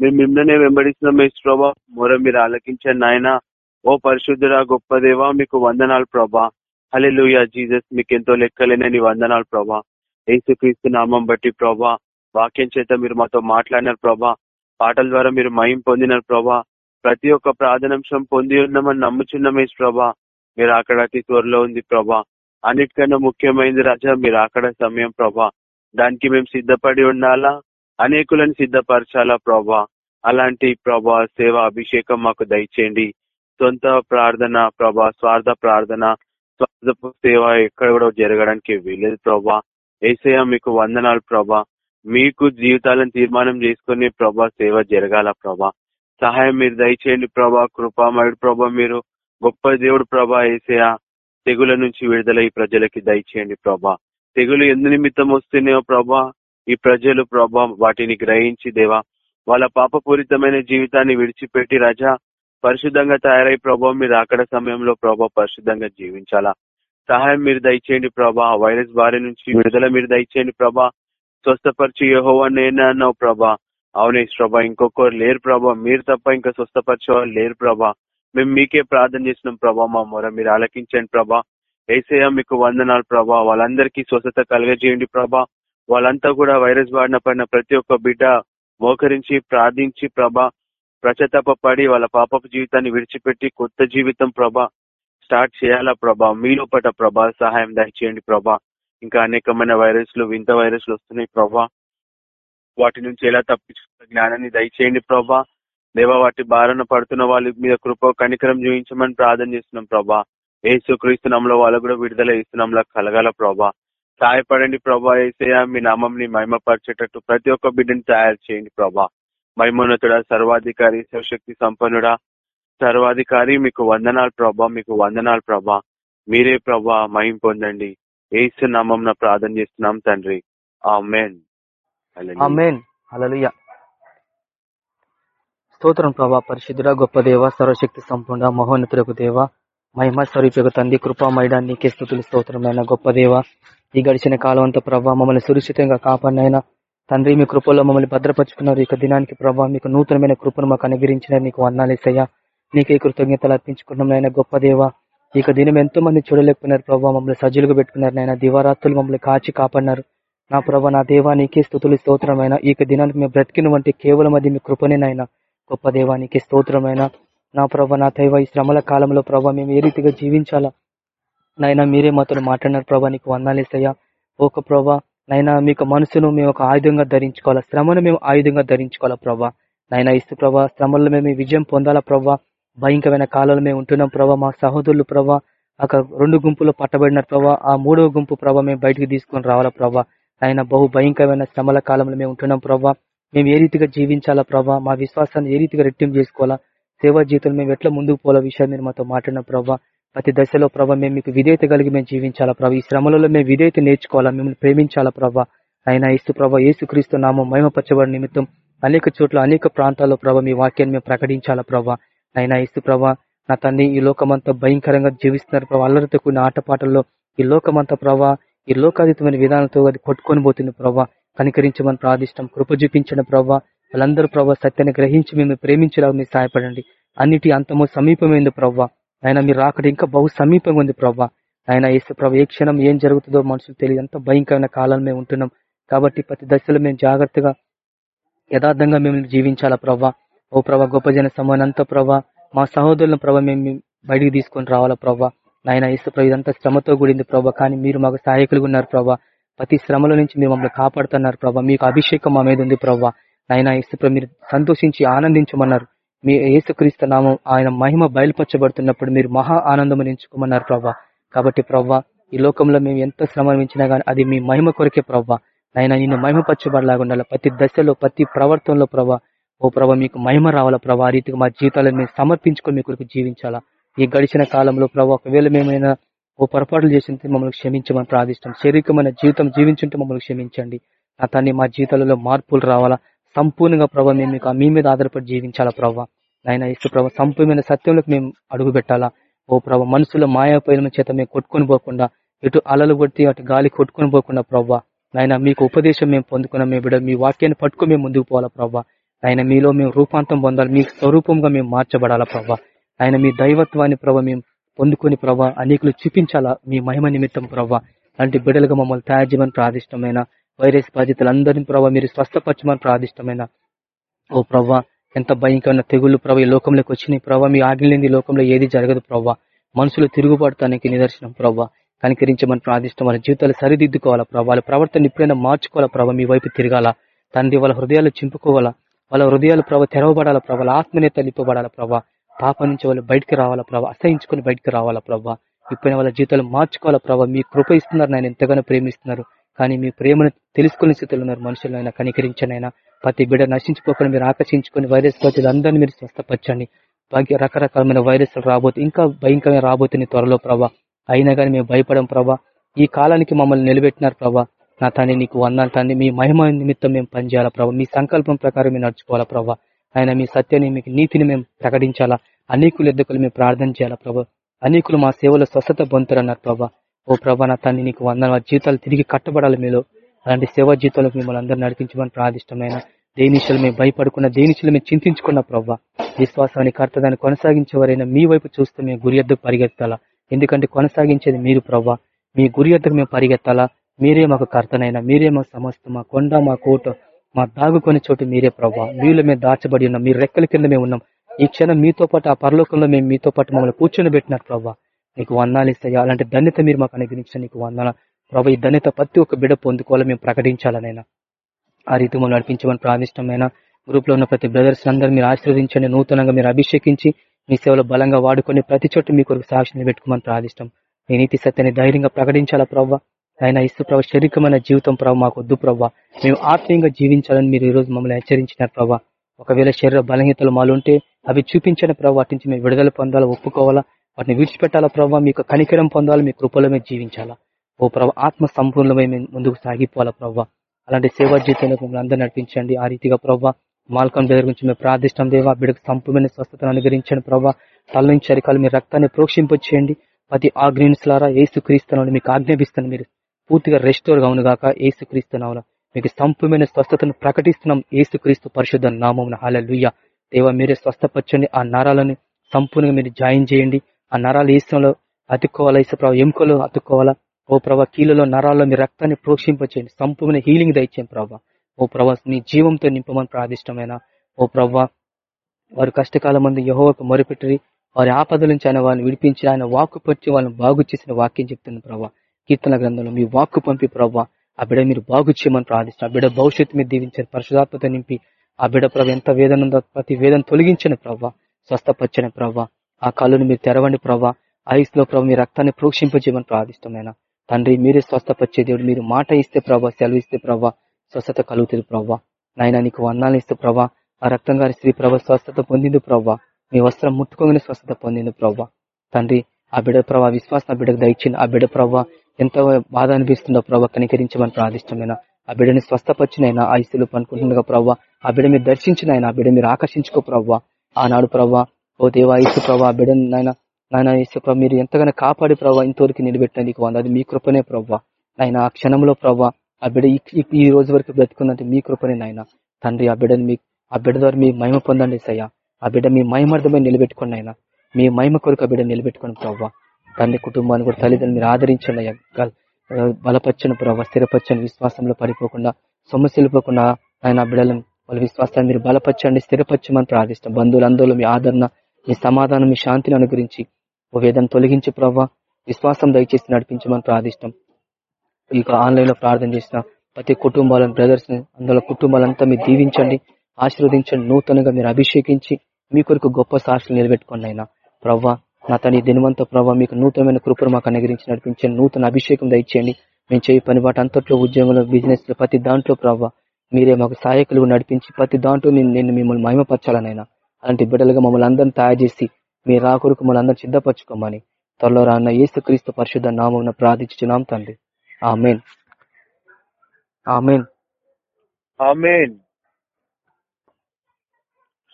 మేము మిమ్మల్నే వెంబడిస్తున్నాం మేస్ ప్రభా. మొర మీరు ఆలకించండి నాయన. ఓ పరిశుద్ధుడా గొప్ప దేవా మీకు వందనాలు ప్రభా. హలెలుయా జీజస్ మీకు ఎంతో లెక్కలేనని వందనాలు ప్రభా. ఏసుక్రీస్తు నామం బట్టి ప్రభా. వాక్యం చేత మీరు మాతో మాట్లాడినారు ప్రభా. పాటల ద్వారా మీరు మహిం పొందినారు ప్రభా. ప్రతి ఒక్క ప్రాధాన్యంశం పొంది ఉన్నామని నమ్ముచున్నామే ప్రభా. మీరు అక్కడ అతి త్వరలో ఉంది ప్రభా. అన్నిటికన్నా ముఖ్యమైనది రాజా మీరు అక్కడ సమయం ప్రభా. దానికి మేము సిద్ధపడి ఉండాలా? అనేకులను సిద్ధపరచాలా ప్రభా? అలాంటి ప్రభా సేవ అభిషేకం మాకు దయచేయండి. సొంత ప్రార్థన ప్రభా స్వార్థ ప్రార్థన స్వార్థపు సేవ ఎక్కడ కూడా జరగడానికి వీలేదు ప్రభా. ఏసయ్య మీకు వందనాలు ప్రభా. మీకు జీవితాలను తీర్మానం చేసుకుని ప్రభా సేవ జరగాల ప్రభా. సహాయం మీరు దయచేయండి ప్రభా. కృపామయుడు ప్రభా మీరు. గొప్ప దేవుడు ప్రభా ఏసయ తెగుల నుంచి విడుదల ఈ ప్రజలకి దయచేయండి ప్రభా. తెగులు ఎందు నిమిత్తం వస్తున్నాయో ప్రభా. ఈ ప్రజలు ప్రభా వాటిని గ్రహించి దేవా. వాళ్ళ పాపపూరితమైన జీవితాన్ని విడిచిపెట్టి రజా. పరిశుద్ధంగా తయారై ప్రభావ మీరు అక్కడ సమయంలో ప్రభా పరిశుద్ధంగా జీవించాలా? సహాయం మీరు దయచేయండి ప్రభా వైరస్ బారి నుంచి విడుదల మీరు దయచేయండి ప్రభా. స్వస్థపరిచి యహోవా నేనే అన్నావు ప్రభా. అవునేష్ ప్రభా ఇంకొకరు లేరు ప్రభా. మీరు తప్ప ఇంకా స్వస్థపరిచేవారు లేరు ప్రభా. మేము మీకే ప్రార్థన చేసినాం ప్రభా మా మొర మీరు ఆలకించండి ప్రభా. ఏసయ మీకు వందనాలు ప్రభా. వాళ్ళందరికీ స్వస్థత కలగజేయండి ప్రభా. వాళ్ళంతా కూడా వైరస్ బారిన పడిన ప్రతి ఒక్క బిడ్డ మోకరించి ప్రార్థించి ప్రభా ప్రచతప వాళ్ళ పాపపు జీవితాన్ని విడిచిపెట్టి కొత్త జీవితం ప్రభా స్టార్ట్ చేయాలా ప్రభా? మీలో పట ప్రభా సహాయం దయచేయండి ప్రభా. ఇంకా అనేకమైన వైరస్లు వింత వైరస్లు వస్తున్నాయి ప్రభా. వాటి నుంచి ఎలా తప్పించుకున్న జ్ఞానాన్ని దయచేయండి ప్రభా. దేవ వాటి బారిన పడుతున్న వాళ్ళ మీద కృప కనికరం చూపించమని ప్రార్థన చేస్తున్నాం ప్రభా. ఏసు క్రీస్తునంలో వాళ్ళు కూడా విడుదల ఇస్తున్నాంలా కలగాల ప్రభా. సహాయపడండి ప్రభా ఏసయ మీ నామంని మహిమపరిచేటట్టు ప్రతి ఒక్క బిడ్డని తయారు చేయండి ప్రభా. మహిమోన్నతుడా సర్వాధికారి శివశక్తి సంపన్నుడా. సర్వాధికారి మీకు వందనాలు ప్రభా మీకు వందనాలు ప్రభా. మీరే ప్రభా మహిం పొందండి. ఏసు నామం ప్రార్థన చేస్తున్నాం తండ్రి. ఆమెన్. ఆమెన్. స్తోత్రం ప్రభా పరిశుద్ధుడ గొప్ప దేవ సర్వశక్తి సంపూర్ణ మహోన్నతులకు దేవ మహిమ స్వరూపకు తండ్రి కృపామయడా నీకే స్థుతులు స్తోత్రమైన గొప్ప దేవ. ఈ గడిచిన కాలం అంతా ప్రభా మమ్మల్ని సురక్షితంగా కాపాడినైనా తండ్రి మీ కృపలో మమ్మల్ని భద్రపరుచుకున్నారు. ఇక దినానికి ప్రభా మీకు నూతనమైన కృపను మాకు అనుగ్రహించినారు నీకు వందాలేసయ్యా నీకే కృతజ్ఞతలు అర్పించుకున్నాం నాయన గొప్ప దేవ. ఇక దినం ఎంతో మంది చూడలేకపోయినారు ప్రభావ మమ్మల్ని సజ్జులుగా పెట్టుకున్నారు నాయన. దివారాత్రులు మమ్మల్ని కాచి కాపాడినారు. నా ప్రభా నా దేవా నీకే స్థుతులు స్తోత్రమైన ఇక దినానికి మేము బ్రతికిన వంటి కేవలం అది మీ కృపనేనైనా గొప్ప దేవానికి స్తోత్రమైన నా ప్రభ నా దైవ ఈ శ్రమల కాలంలో ప్రభా మేము ఏ రీతిగా జీవించాలా? నాయన మీరే మాతో మాట్లాడినారు ప్రభా నీకు వందాలేసయ్యా ఒక ప్రభా నైనా మీకు మనసును మేము ఒక ఆయుధంగా ధరించుకోవాలా? శ్రమను మేము ఆయుధంగా ధరించుకోవాలా ప్రభా? నైనా ఇస్తు ప్రభా శ్రమల్లో మేము విజయం పొందాలా ప్రభా? భయంకరమైన కాలంలో మేము ఉంటున్నాం ప్రభా మా సహోదరులు ప్రభా ఒక రెండు గుంపులు పట్టబడిన ప్రభా ఆ మూడవ గుంపు ప్రభా మేము బయటకు తీసుకొని రావాలా ప్రభా? ఆయన బహు భయంకరమైన శ్రమల కాలంలో మేము ఉంటున్నాం ప్రభా. మేము ఏ రీతిగా జీవించాలా ప్రభా? మా విశ్వాసాన్ని ఏ రీతిగా రెట్టింపు చేసుకోవాలా? సేవా జీవితంలో మేము ఎట్లా ముందుకు పోలే విషయాన్ని మీరు మాతో మాట్లాడిన ప్రభా. ప్రతి దశలో ప్రభా మేము మీకు విధేయత కలిగి మేము జీవించాలా ప్రభా? ఈ శ్రమలలో మేము విధేయత నేర్చుకోవాలా? మిమ్మల్ని ప్రేమించాలా ప్రభా? ఆయన ఇస్తు ప్రభా యేసుక్రీస్తు నామం మహిమపరచబడి నిమిత్తం అనేక చోట్ల అనేక ప్రాంతాల్లో ప్రభా మీ వాక్యాన్ని మేము ప్రకటించాలా ప్రభా? ఆయన ఇస్తు ప్రభా నా తండ్రి ఈ లోకమంతా భయంకరంగా జీవిస్తున్నారు ప్రభా. అల్లరితో కూడిన ఆటపాటల్లో ఈ లోకమంతా ప్రభా ఈ లోకాతీతమైన విధానంతో అది కొట్టుకొని పోతుంది ప్రభా. కనికరించమని ప్రార్థిష్టం కృప చూపించిన ప్రభా. వాళ్ళందరూ ప్రభా సత్యాన్ని గ్రహించి మేము ప్రేమించేలాగా మీరు సహాయపడండి. అన్నిటి అంతమో సమీపమైంది ప్రభా. ఆయన మీరు రాకడ ఇంకా బహు సమీపంగా ఉంది ప్రభా. ఆయన ఏసు ప్రభా ఏ క్షణం ఏం జరుగుతుందో మనుషులు తెలియదు. అంత భయంకరమైన కాలం మేము ఉంటున్నాం. కాబట్టి ప్రతి దశలో మేము జాగ్రత్తగా యథార్థంగా మేము జీవించాలా ప్రభా. ఓ ప్రభా గొప్ప జన సమయంతో ప్రభా మా సహోదరులను ప్రభా మేము బయటికి తీసుకొని రావాలా ప్రభా. నాయన ఇసు ప్రభు ఇదంతా శ్రమతో కూడింది ప్రభా. కానీ మీరు మాకు సహాయకులుగా ఉన్నారు ప్రభా. ప్రతి శ్రమల నుంచి మీరు మమ్మల్ని కాపాడుతున్నారు ప్రభా. మీకు అభిషేకం మా మీద ఉంది ప్రభా. నాయన ఇసు ప్రభు మీరు సంతోషించి ఆనందించమన్నారు. మీ యేసుక్రీస్తు నామం ఆయన మహిమ బయలుపరచబడుతున్నప్పుడు మీరు మహా ఆనందం ఎంచుకోమన్నారు ప్రభా కాబట్టి ప్రవ్వా ఈ లోకంలో మేము ఎంత శ్రమ అనుభవించినా గానీ అది మీ మహిమ కొరకే ప్రవ్వా. ఆయన నిన్ను మహిమపరచబడలాగా ఉండాలి? ప్రతి దశలో ప్రతి ప్రవర్తనలో ప్రభా ఓ ప్రభా మీకు మహిమ రావాలా ప్రభా ఆ రీతిగా మా జీవితాలను మేము సమర్పించుకొని మీ కొరకు జీవించాలా? ఈ గడిచిన కాలంలో ప్రభా ఒకవేళ మేమైనా ఓ పొరపాట్లు చేసింటే మమ్మల్ని క్షమించమని ప్రార్థిస్తాం. శారీరకమైన జీవితం జీవించుంటే మమ్మల్ని క్షమించండి. నా తన్ని మా జీవితాలలో మార్పులు రావాలా? సంపూర్ణంగా ప్రభావ మేము మీకు మీ మీద ఆధారపడి జీవించాలా ప్రభావ ఆయన ఇసు ప్రభావ సంపూర్ణమైన సత్యంలోకి మేము అడుగు పెట్టాలా? ఓ ప్రభావ మనసులో మాయాపోయిన చేత మేము కొట్టుకొని పోకుండా ఇటు అలలు కొట్టి అటు గాలి కొట్టుకొని పోకుండా ప్రభావ ఆయన మీకు ఉపదేశం మేము పొందుకున్నాం. మీ బిడ్డ మీ వాక్యాన్ని పట్టుకుని మేము ముందుకు పోవాలా ప్రభావ ఆయన మీలో మేము రూపాంతం పొందాలి? మీ స్వరూపంగా మేము మార్చబడాలా ప్రభావ ఆయన మీ దైవత్వాన్ని ప్రభావ మేము పొందుకుని ప్రభా అనేకులు చూపించాలా మీ మహిమ నిమిత్తం ప్రభావ అలాంటి బిడ్డలుగా మమ్మల్ని తయారు చేయమని ప్రాదిష్టమైన వైరస్ బాధితులందరినీ ప్రభావ మీరు స్వస్థపరచమని ప్రాదిష్టమైన ఓ ప్రవ్వా ఎంత భయంకరమైన తెగుళ్ళు ప్రభావ ఈ లోకంలోకి వచ్చినాయి ప్రభావ మీ ఆగిలింది లోకంలో ఏది జరగదు ప్రవ్వా మనుషులు తిరుగుబడటానికి నిదర్శనం ప్రవ్వా కనికరించమని ప్రార్థిష్టం వాళ్ళ జీవితాలు సరిదిద్దుకోవాలా ప్రభావ వాళ్ళ ప్రవర్తన ఎప్పుడైనా మార్చుకోవాలా ప్రభావ మీ వైపు తిరగాల. తండ్రి వాళ్ళ హృదయాలు చింపుకోవాలా. వాళ్ళ హృదయాలు ప్రభావ తెరవబడాలా ప్రభావ ఆత్మనేత నింపబడాలా ప్రభావ పాప నుంచి వాళ్ళు బయటకు రావాలా ప్రభావ అసహించుకుని బయటికి రావాలా ప్రభావ ఇప్పుడు వాళ్ళ జీవితాలు మార్చుకోవాలా ప్రభావ మీ కృప ఇస్తున్నారు నేను ఎంతగానో ప్రేమిస్తున్నారు. కానీ మీ ప్రేమను తెలుసుకునే స్థితిలో ఉన్నారు మనుషులైనా కనికరించనైనా ప్రతి బిడ్డ నశించుకోకుండా మీరు ఆకర్షించుకొని వైరస్ వచ్చేది అందరినీ మీరు స్వస్థపరచండి. భాగ్య రకరకాలమైన వైరస్లు రాబోతే ఇంకా భయంకరమైన రాబోతుంది త్వరలో ప్రభా. అయినా కానీ మేము భయపడం ప్రభా. ఈ కాలానికి మమ్మల్ని నిలబెట్టినారు ప్రభా. నా తండ్రి నీకు వందాలి తండ్రి. మీ మహిమ నిమిత్తం మేము పనిచేయాలా ప్రభా? మీ సంకల్పం ప్రకారం మేము నడుచుకోవాలా ప్రభా? ఆయన మీ సత్యాన్ని మీకు నీతిని మేము ప్రకటించాలా? అనేకులు ఎద్దుకులు మేము ప్రార్థన చేయాలా ప్రభా? అనేకులు మా సేవలో స్వస్థత పొందుతారన్నారు ప్రభా. ఓ ప్రభా నా తండ్రి నీకు వందన జీవితాలు తిరిగి కట్టబడాలి మీలో. అలాంటి సేవా జీవితాలకు మిమ్మల్ని అందరూ నడిపించమని ప్రార్థిష్టమైన దేనిశలు మేము భయపడుకున్న దేనిశలు మేము చింతించుకున్న ప్రభావ విశ్వాసాన్ని కర్తదాన్ని కొనసాగించేవారైనా మీ వైపు చూస్తే మేము గురి ఎద్దకు పరిగెత్తాలా. ఎందుకంటే కొనసాగించేది మీరు ప్రభా. మీ గురి ఎద్దకు మేము పరిగెత్తాలా. మీరే మాకు కర్తనైనా మీరే మా సమస్త మా కొండ మా కోట మా దాగుకొని చోటు మీరే ప్రభా. మీలో మేము దాచబడి ఉన్నాం మీ రెక్కల కింద మేము ఉన్నాం. ఈ క్షణం మీతో పాటు ఆ పరలోకంలో మేము మీతో పాటు మమ్మల్ని కూర్చొని పెట్టినారు ప్రభా. నీకు వందాలు ఇస్తాయా. అలాంటి ధన్యత మీరు మాకు అనుగ్రహించిన నీకు వందాల ప్రభా ఈ ధన్యత ప్రతి ఒక్క బిడ పొందుకోవాలని మేము ప్రకటించాలనైనా ఆ రీతి మమ్మల్ని నడిపించమని ప్రాదిష్టమైన గ్రూప్లో ఉన్న ప్రతి బ్రదర్స్ అందరూ మీరు ఆశీర్వదించండి. నూతనంగా మీరు అభిషేకించి మీ సేవలో బలంగా వాడుకొని ప్రతి చోట మీ కొరకు సాక్షిని పెట్టుకోమని ప్రార్థిష్టం. మీ నీతి సత్యాన్ని ధైర్యంగా ప్రకటించాలా ప్రవ్వ ఆయన ఇస్తు ప్రభ శరీరమైన జీవితం ప్రభావ మాకు వద్దు ప్రవ్వ మేము ఆత్మీయంగా జీవించాలని మీరు ఈ రోజు మమ్మల్ని హెచ్చరించినారు ప్రభావ ఒకవేళ శరీర బలహీనతలు మాలుంటే అవి చూపించిన ప్రభావ వాటి నుంచి మేము విడుదల పొందాలా ఒప్పుకోవాలా? వాటిని విడిచిపెట్టాలా ప్రభావ మీకు కనికరం పొందాలి? మీ కృపలో మేము జీవించాలా? ఓ ప్రభావ ఆత్మ సంపూర్ణమై మేము ముందుకు సాగిపోవాలా ప్రభావ అలాంటి సేవా జీవితంలో మిమ్మల్ని అందరూ నడిపించండి. ఆ రీతిగా ప్రభావ మాల్కం దగ్గర గురించి మేము ప్రార్థిష్టం దేవా. బిడకు సంపూర్ణ స్వస్థతను అనుగ్రహించండి ప్రభావ తల నుంచి అరికాలు మీ రక్తాన్ని ప్రోక్షింపచేయండి. ప్రతి ఆగ్నేయస్లారా ఏసు క్రీస్తునాలు మీకు ఆజ్ఞాపిస్తాను మీరు. పూర్తిగా రెస్టోర్ అవును గాక ఏసు క్రీస్తునావున మీకు సంపూర్ణ స్వస్థతను ప్రకటిస్తున్నాం. ఏసు క్రీస్తు పరిశుద్ధ నామం హాలూయ దేవా మీరే స్వస్థపరచండి. ఆ నరాలను సంపూర్ణంగా మీరు జాయిన్ చేయండి. ఆ నరాలు ఏసులో అతుక్కోవాలా ఇసు ప్రభావ ఎముకలు అతుక్కోవాలా? ఓ ప్రభా కీళ్ళలో నరాల్లో మీ రక్తాన్ని ప్రోక్షింపచేయండి. సంపూర్ణ హీలింగ్ దయచేయండి ప్రభా. ఓ ప్రభా మీ జీవంతో నింపమని ప్రాదిష్టమైన ఓ ప్రభా వారు కష్టకాలం మంది యహోవకు మొరపెట్టి వారి ఆపదల నుంచి ఆయన వాళ్ళని విడిపించి ఆయన వాక్కు పచ్చి వాళ్ళని బాగు చేసిన వాక్యం చెప్తుంది ప్రభా. కీర్తన గ్రంథంలో మీ వాక్కు పంపి ప్రభా ఆ బిడ మీరు బాగు చేయమని ప్రార్థిస్తాం. ఆ బిడ భవిష్యత్తు మీద దీవించారు పరిశుధాత్మత నింపి. ఆ బిడ ప్రభ ఎంత వేదన ఉందో ప్రతి వేదన తొలగించిన ప్రభా. స్వస్థపచ్చని ప్రభా. ఆ కళ్ళును మీరు తెరవండి ప్రభా. ఆయుస్లో ప్రభు మీ రక్తాన్ని ప్రోక్షింపజేయమని ప్రార్థిష్టమైన తండ్రి మీరే స్వస్థపచ్చే దేవుడు. మీరు మాట ఇస్తే ప్రభా సెలవు ఇస్తే ప్రభా స్వస్థత కలుగుతుంది ప్రభా. నాయన నీకు వర్ణాలు ఇస్తే ప్రభా. ఆ రక్తం గారి స్త్రీ ప్రభ స్వస్థత పొందింది ప్రభా. మీ వస్త్రం ముట్టుకోగానే స్వస్థత పొందింది ప్రభా. తండ్రి ఆ బిడ ప్రభా విశ్వాసం ఆ బిడకు దయచింది ఆ బిడ ప్రభా ఎంత బాధ అనిపిస్తుందో ప్రభా కనికరించమని ప్రార్థిష్టమైన ఆ బిడ్డని స్వస్థపచ్చినైనా ఆ ఇస్తులు పనుకుంటుండగా ప్రభా ఆ బిడ్డ మీరు దర్శించిన ఆ బిడ మీరు ఆకర్షించుకో ప్రభా. ఆనాడు ప్రభా ఓ దేవా ఇసు ప్రభా ఆ బిడ్డని నాయన నాయన ఇసు ప్రభా మీరు ఎంతగానో కాపాడి ప్రభావ ఇంతవరకు నిలబెట్టిన నీకు వంద అది మీ కృపనే ప్రభావ నాయన ఆ క్షణంలో ప్రభా ఆ బిడ్డ ఈ రోజు వరకు బ్రతుకుందంటే మీ కృపనే నాయన. తండ్రి ఆ బిడ్డను మీ ఆ బిడ్డ ద్వారా మీ మహిమ పొందండి సయ్యా. ఆ బిడ్డ మీ మహిమార్థమై నిలబెట్టుకోండి ఆయన మీ మహిమ కొరకు ఆ బిడ్డ నిలబెట్టుకోండి ప్రభావ తండ్రి కుటుంబాన్ని కూడా తల్లిదండ్రులు మీరు ఆదరించండి అయ్యా. బలపచ్చని ప్రభావ స్థిరపచ్చని విశ్వాసంలో పడిపోకుండా సొమ్మసిల్లిపోకుండా పోకుండా ఆయన బిడ్డలను వాళ్ళ విశ్వాసాన్ని మీరు బలపరచండి స్థిరపరచమని ప్రార్థిస్తాం. బంధువులందరూ మీ ఆదరణ మీ సమాధానం మీ శాంతిని అనుగురించి ఓ వేదన తొలగించి ప్రభావ విశ్వాసం దయచేసి నడిపించమని ప్రార్థిష్టం. ఈ ఆన్లైన్లో ప్రార్థన చేసిన ప్రతి కుటుంబాలను బ్రదర్స్ని అందులో కుటుంబాలంతా మీరు దీవించండి ఆశీర్వదించండి నూతనంగా మీరు అభిషేకించి మీ కొరకు గొప్ప సాక్షులు నిలబెట్టుకోండి అయినా ప్రవ్వా నా తన దినవంత ప్రభావ మీకు నూతనమైన కృపను మాకు అనుగ్రహించి నడిపించండి నూతన అభిషేకం దయచేయండి. మేము చేయి పని వాటి అంతట్లో ఉద్యోగంలో బిజినెస్లో ప్రతి దాంట్లో ప్రభావ మీరే మాకు సహాయకులు నడిపించి ప్రతి దాంట్లో నేను మిమ్మల్ని మహిమపరచాలనైనా అలాంటి బిడ్డలుగా మమ్మల్ని అందరిని తయారు చేసి మీరు ఆ కొరకు మమ్మల్ని అందరూ సిద్ధపరచుకోమని త్వరలో రాన్న ఏసు క్రీస్తు పరిశుద్ధ నామం ప్రార్థించున్నాం తండ్రి. ఆమెన్. ఆమెన్. ఆమెన్.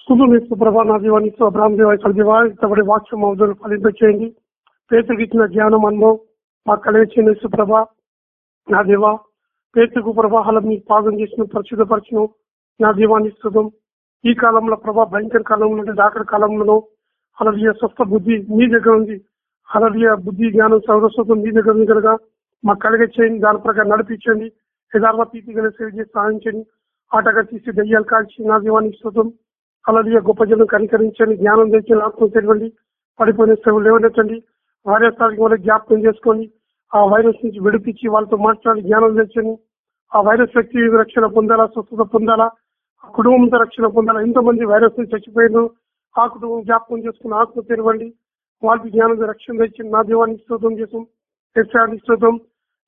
స్థుతులు ప్రభా నా దీవాన్ని అబ్రాహ్మ దేవ ఇక్కడ దేవా ఇతబడి వాక్యం అవధులు ఫలింపచేయండి. పేతుకి ఇచ్చిన జ్ఞానం అనుభవం మాకు కలిగించిన సుప్రభ నా దేవా. పేతుకు ప్రవాహాలను మీకు పాదం చేసిన పరిశుద్ధపరచను. నా దీవాన్ని స్థుతం ఈ కాలంలో ప్రభా భయంకర కాలంలో ఉంటే దాఖల కాలంలో అలలియ స్వస్థ బుద్ధి మీ దగ్గర ఉంది. అలలియ బుద్ధి జ్ఞానం సౌరస్వతం మీ దగ్గర ఉంది కనుక మాకు కలిగే చేయండి. దాని ప్రకారం నడిపించండి. యథార్థ ప్రీతి గల సేవ చేసి సాధించండి. ఆటగా తీసి దయ్యాలు కాల్చి నా దీవానికి స్థుతం అలలియ గొప్ప జనం కనికరించండి. జ్ఞానం తెచ్చి ఆత్మ తెరవండి. పడిపోయిన సేవలు లేవనెత్తండి. వైరస్ వాళ్ళకి జ్ఞాపకం చేసుకొని ఆ వైరస్ నుంచి విడిపించి వాళ్ళతో మాట్లాడి జ్ఞానం తెచ్చని ఆ వైరస్ వ్యక్తి రక్షణ పొందాలా స్వస్థత పొందాలా? కుటుంబంతో రక్షణ పొందాలి. ఎంతో మంది వైరస్ చచ్చిపోయారు ఆ కుటుంబం జ్ఞాపకం చేసుకుని ఆత్మ తెరవండి. వాళ్ళకి జ్ఞానం రక్షణ తెచ్చింది నా దేవానికి స్తోత్రం చేసాం ఎస్ఆర్ని స్తోత్రం.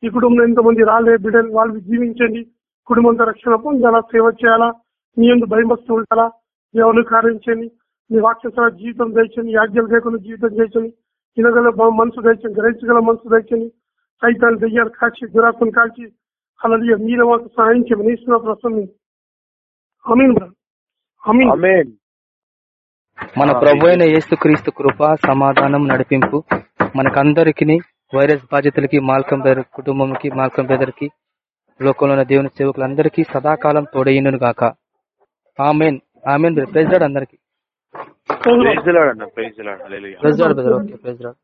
ఈ కుటుంబంలో ఎంతమంది రాలే బిడ్డలు వాళ్ళకి జీవించండి. కుటుంబంతో రక్షణ పొందాలా సేవ చేయాలా మీ ఎందుకు భయభక్తి ఉండాలా ఎవరు కార్యించండి మీ వాక్య జీవితం దయచండి యాజ్ఞలు లేకుండా జీవితం చేయండి తినగల మనసు దయచండి గ్రహించగల మనసు దయచండి సైతాన్ని దయ్యాలు కాల్చి దురాత్మను కాల్చి అలాగే మీరు మాకు సహాయం చేయమని ఇస్తున్న ప్రసన్నం అమీన్ బ్రదర్. అమీన్ ఆమేన్. మన ప్రభు అయిన యేసు క్రీస్తు కృప సమాధానం నడిపింపు మనకందరికి వైరస్ బాధితులకి మాల్కం బెదర్ కుటుంబంకి మాల్కం బెదర్కి లోకంలో ఉన్న దేవుని సేవకులందరికీ సదాకాలం తోడైనను గాక. ఆమెన్. ఆమెన్ ప్రెసిడెంట్ అందరికి. Praise Lord. అన్న praise Lord. Hallelujah. President brother. Okay president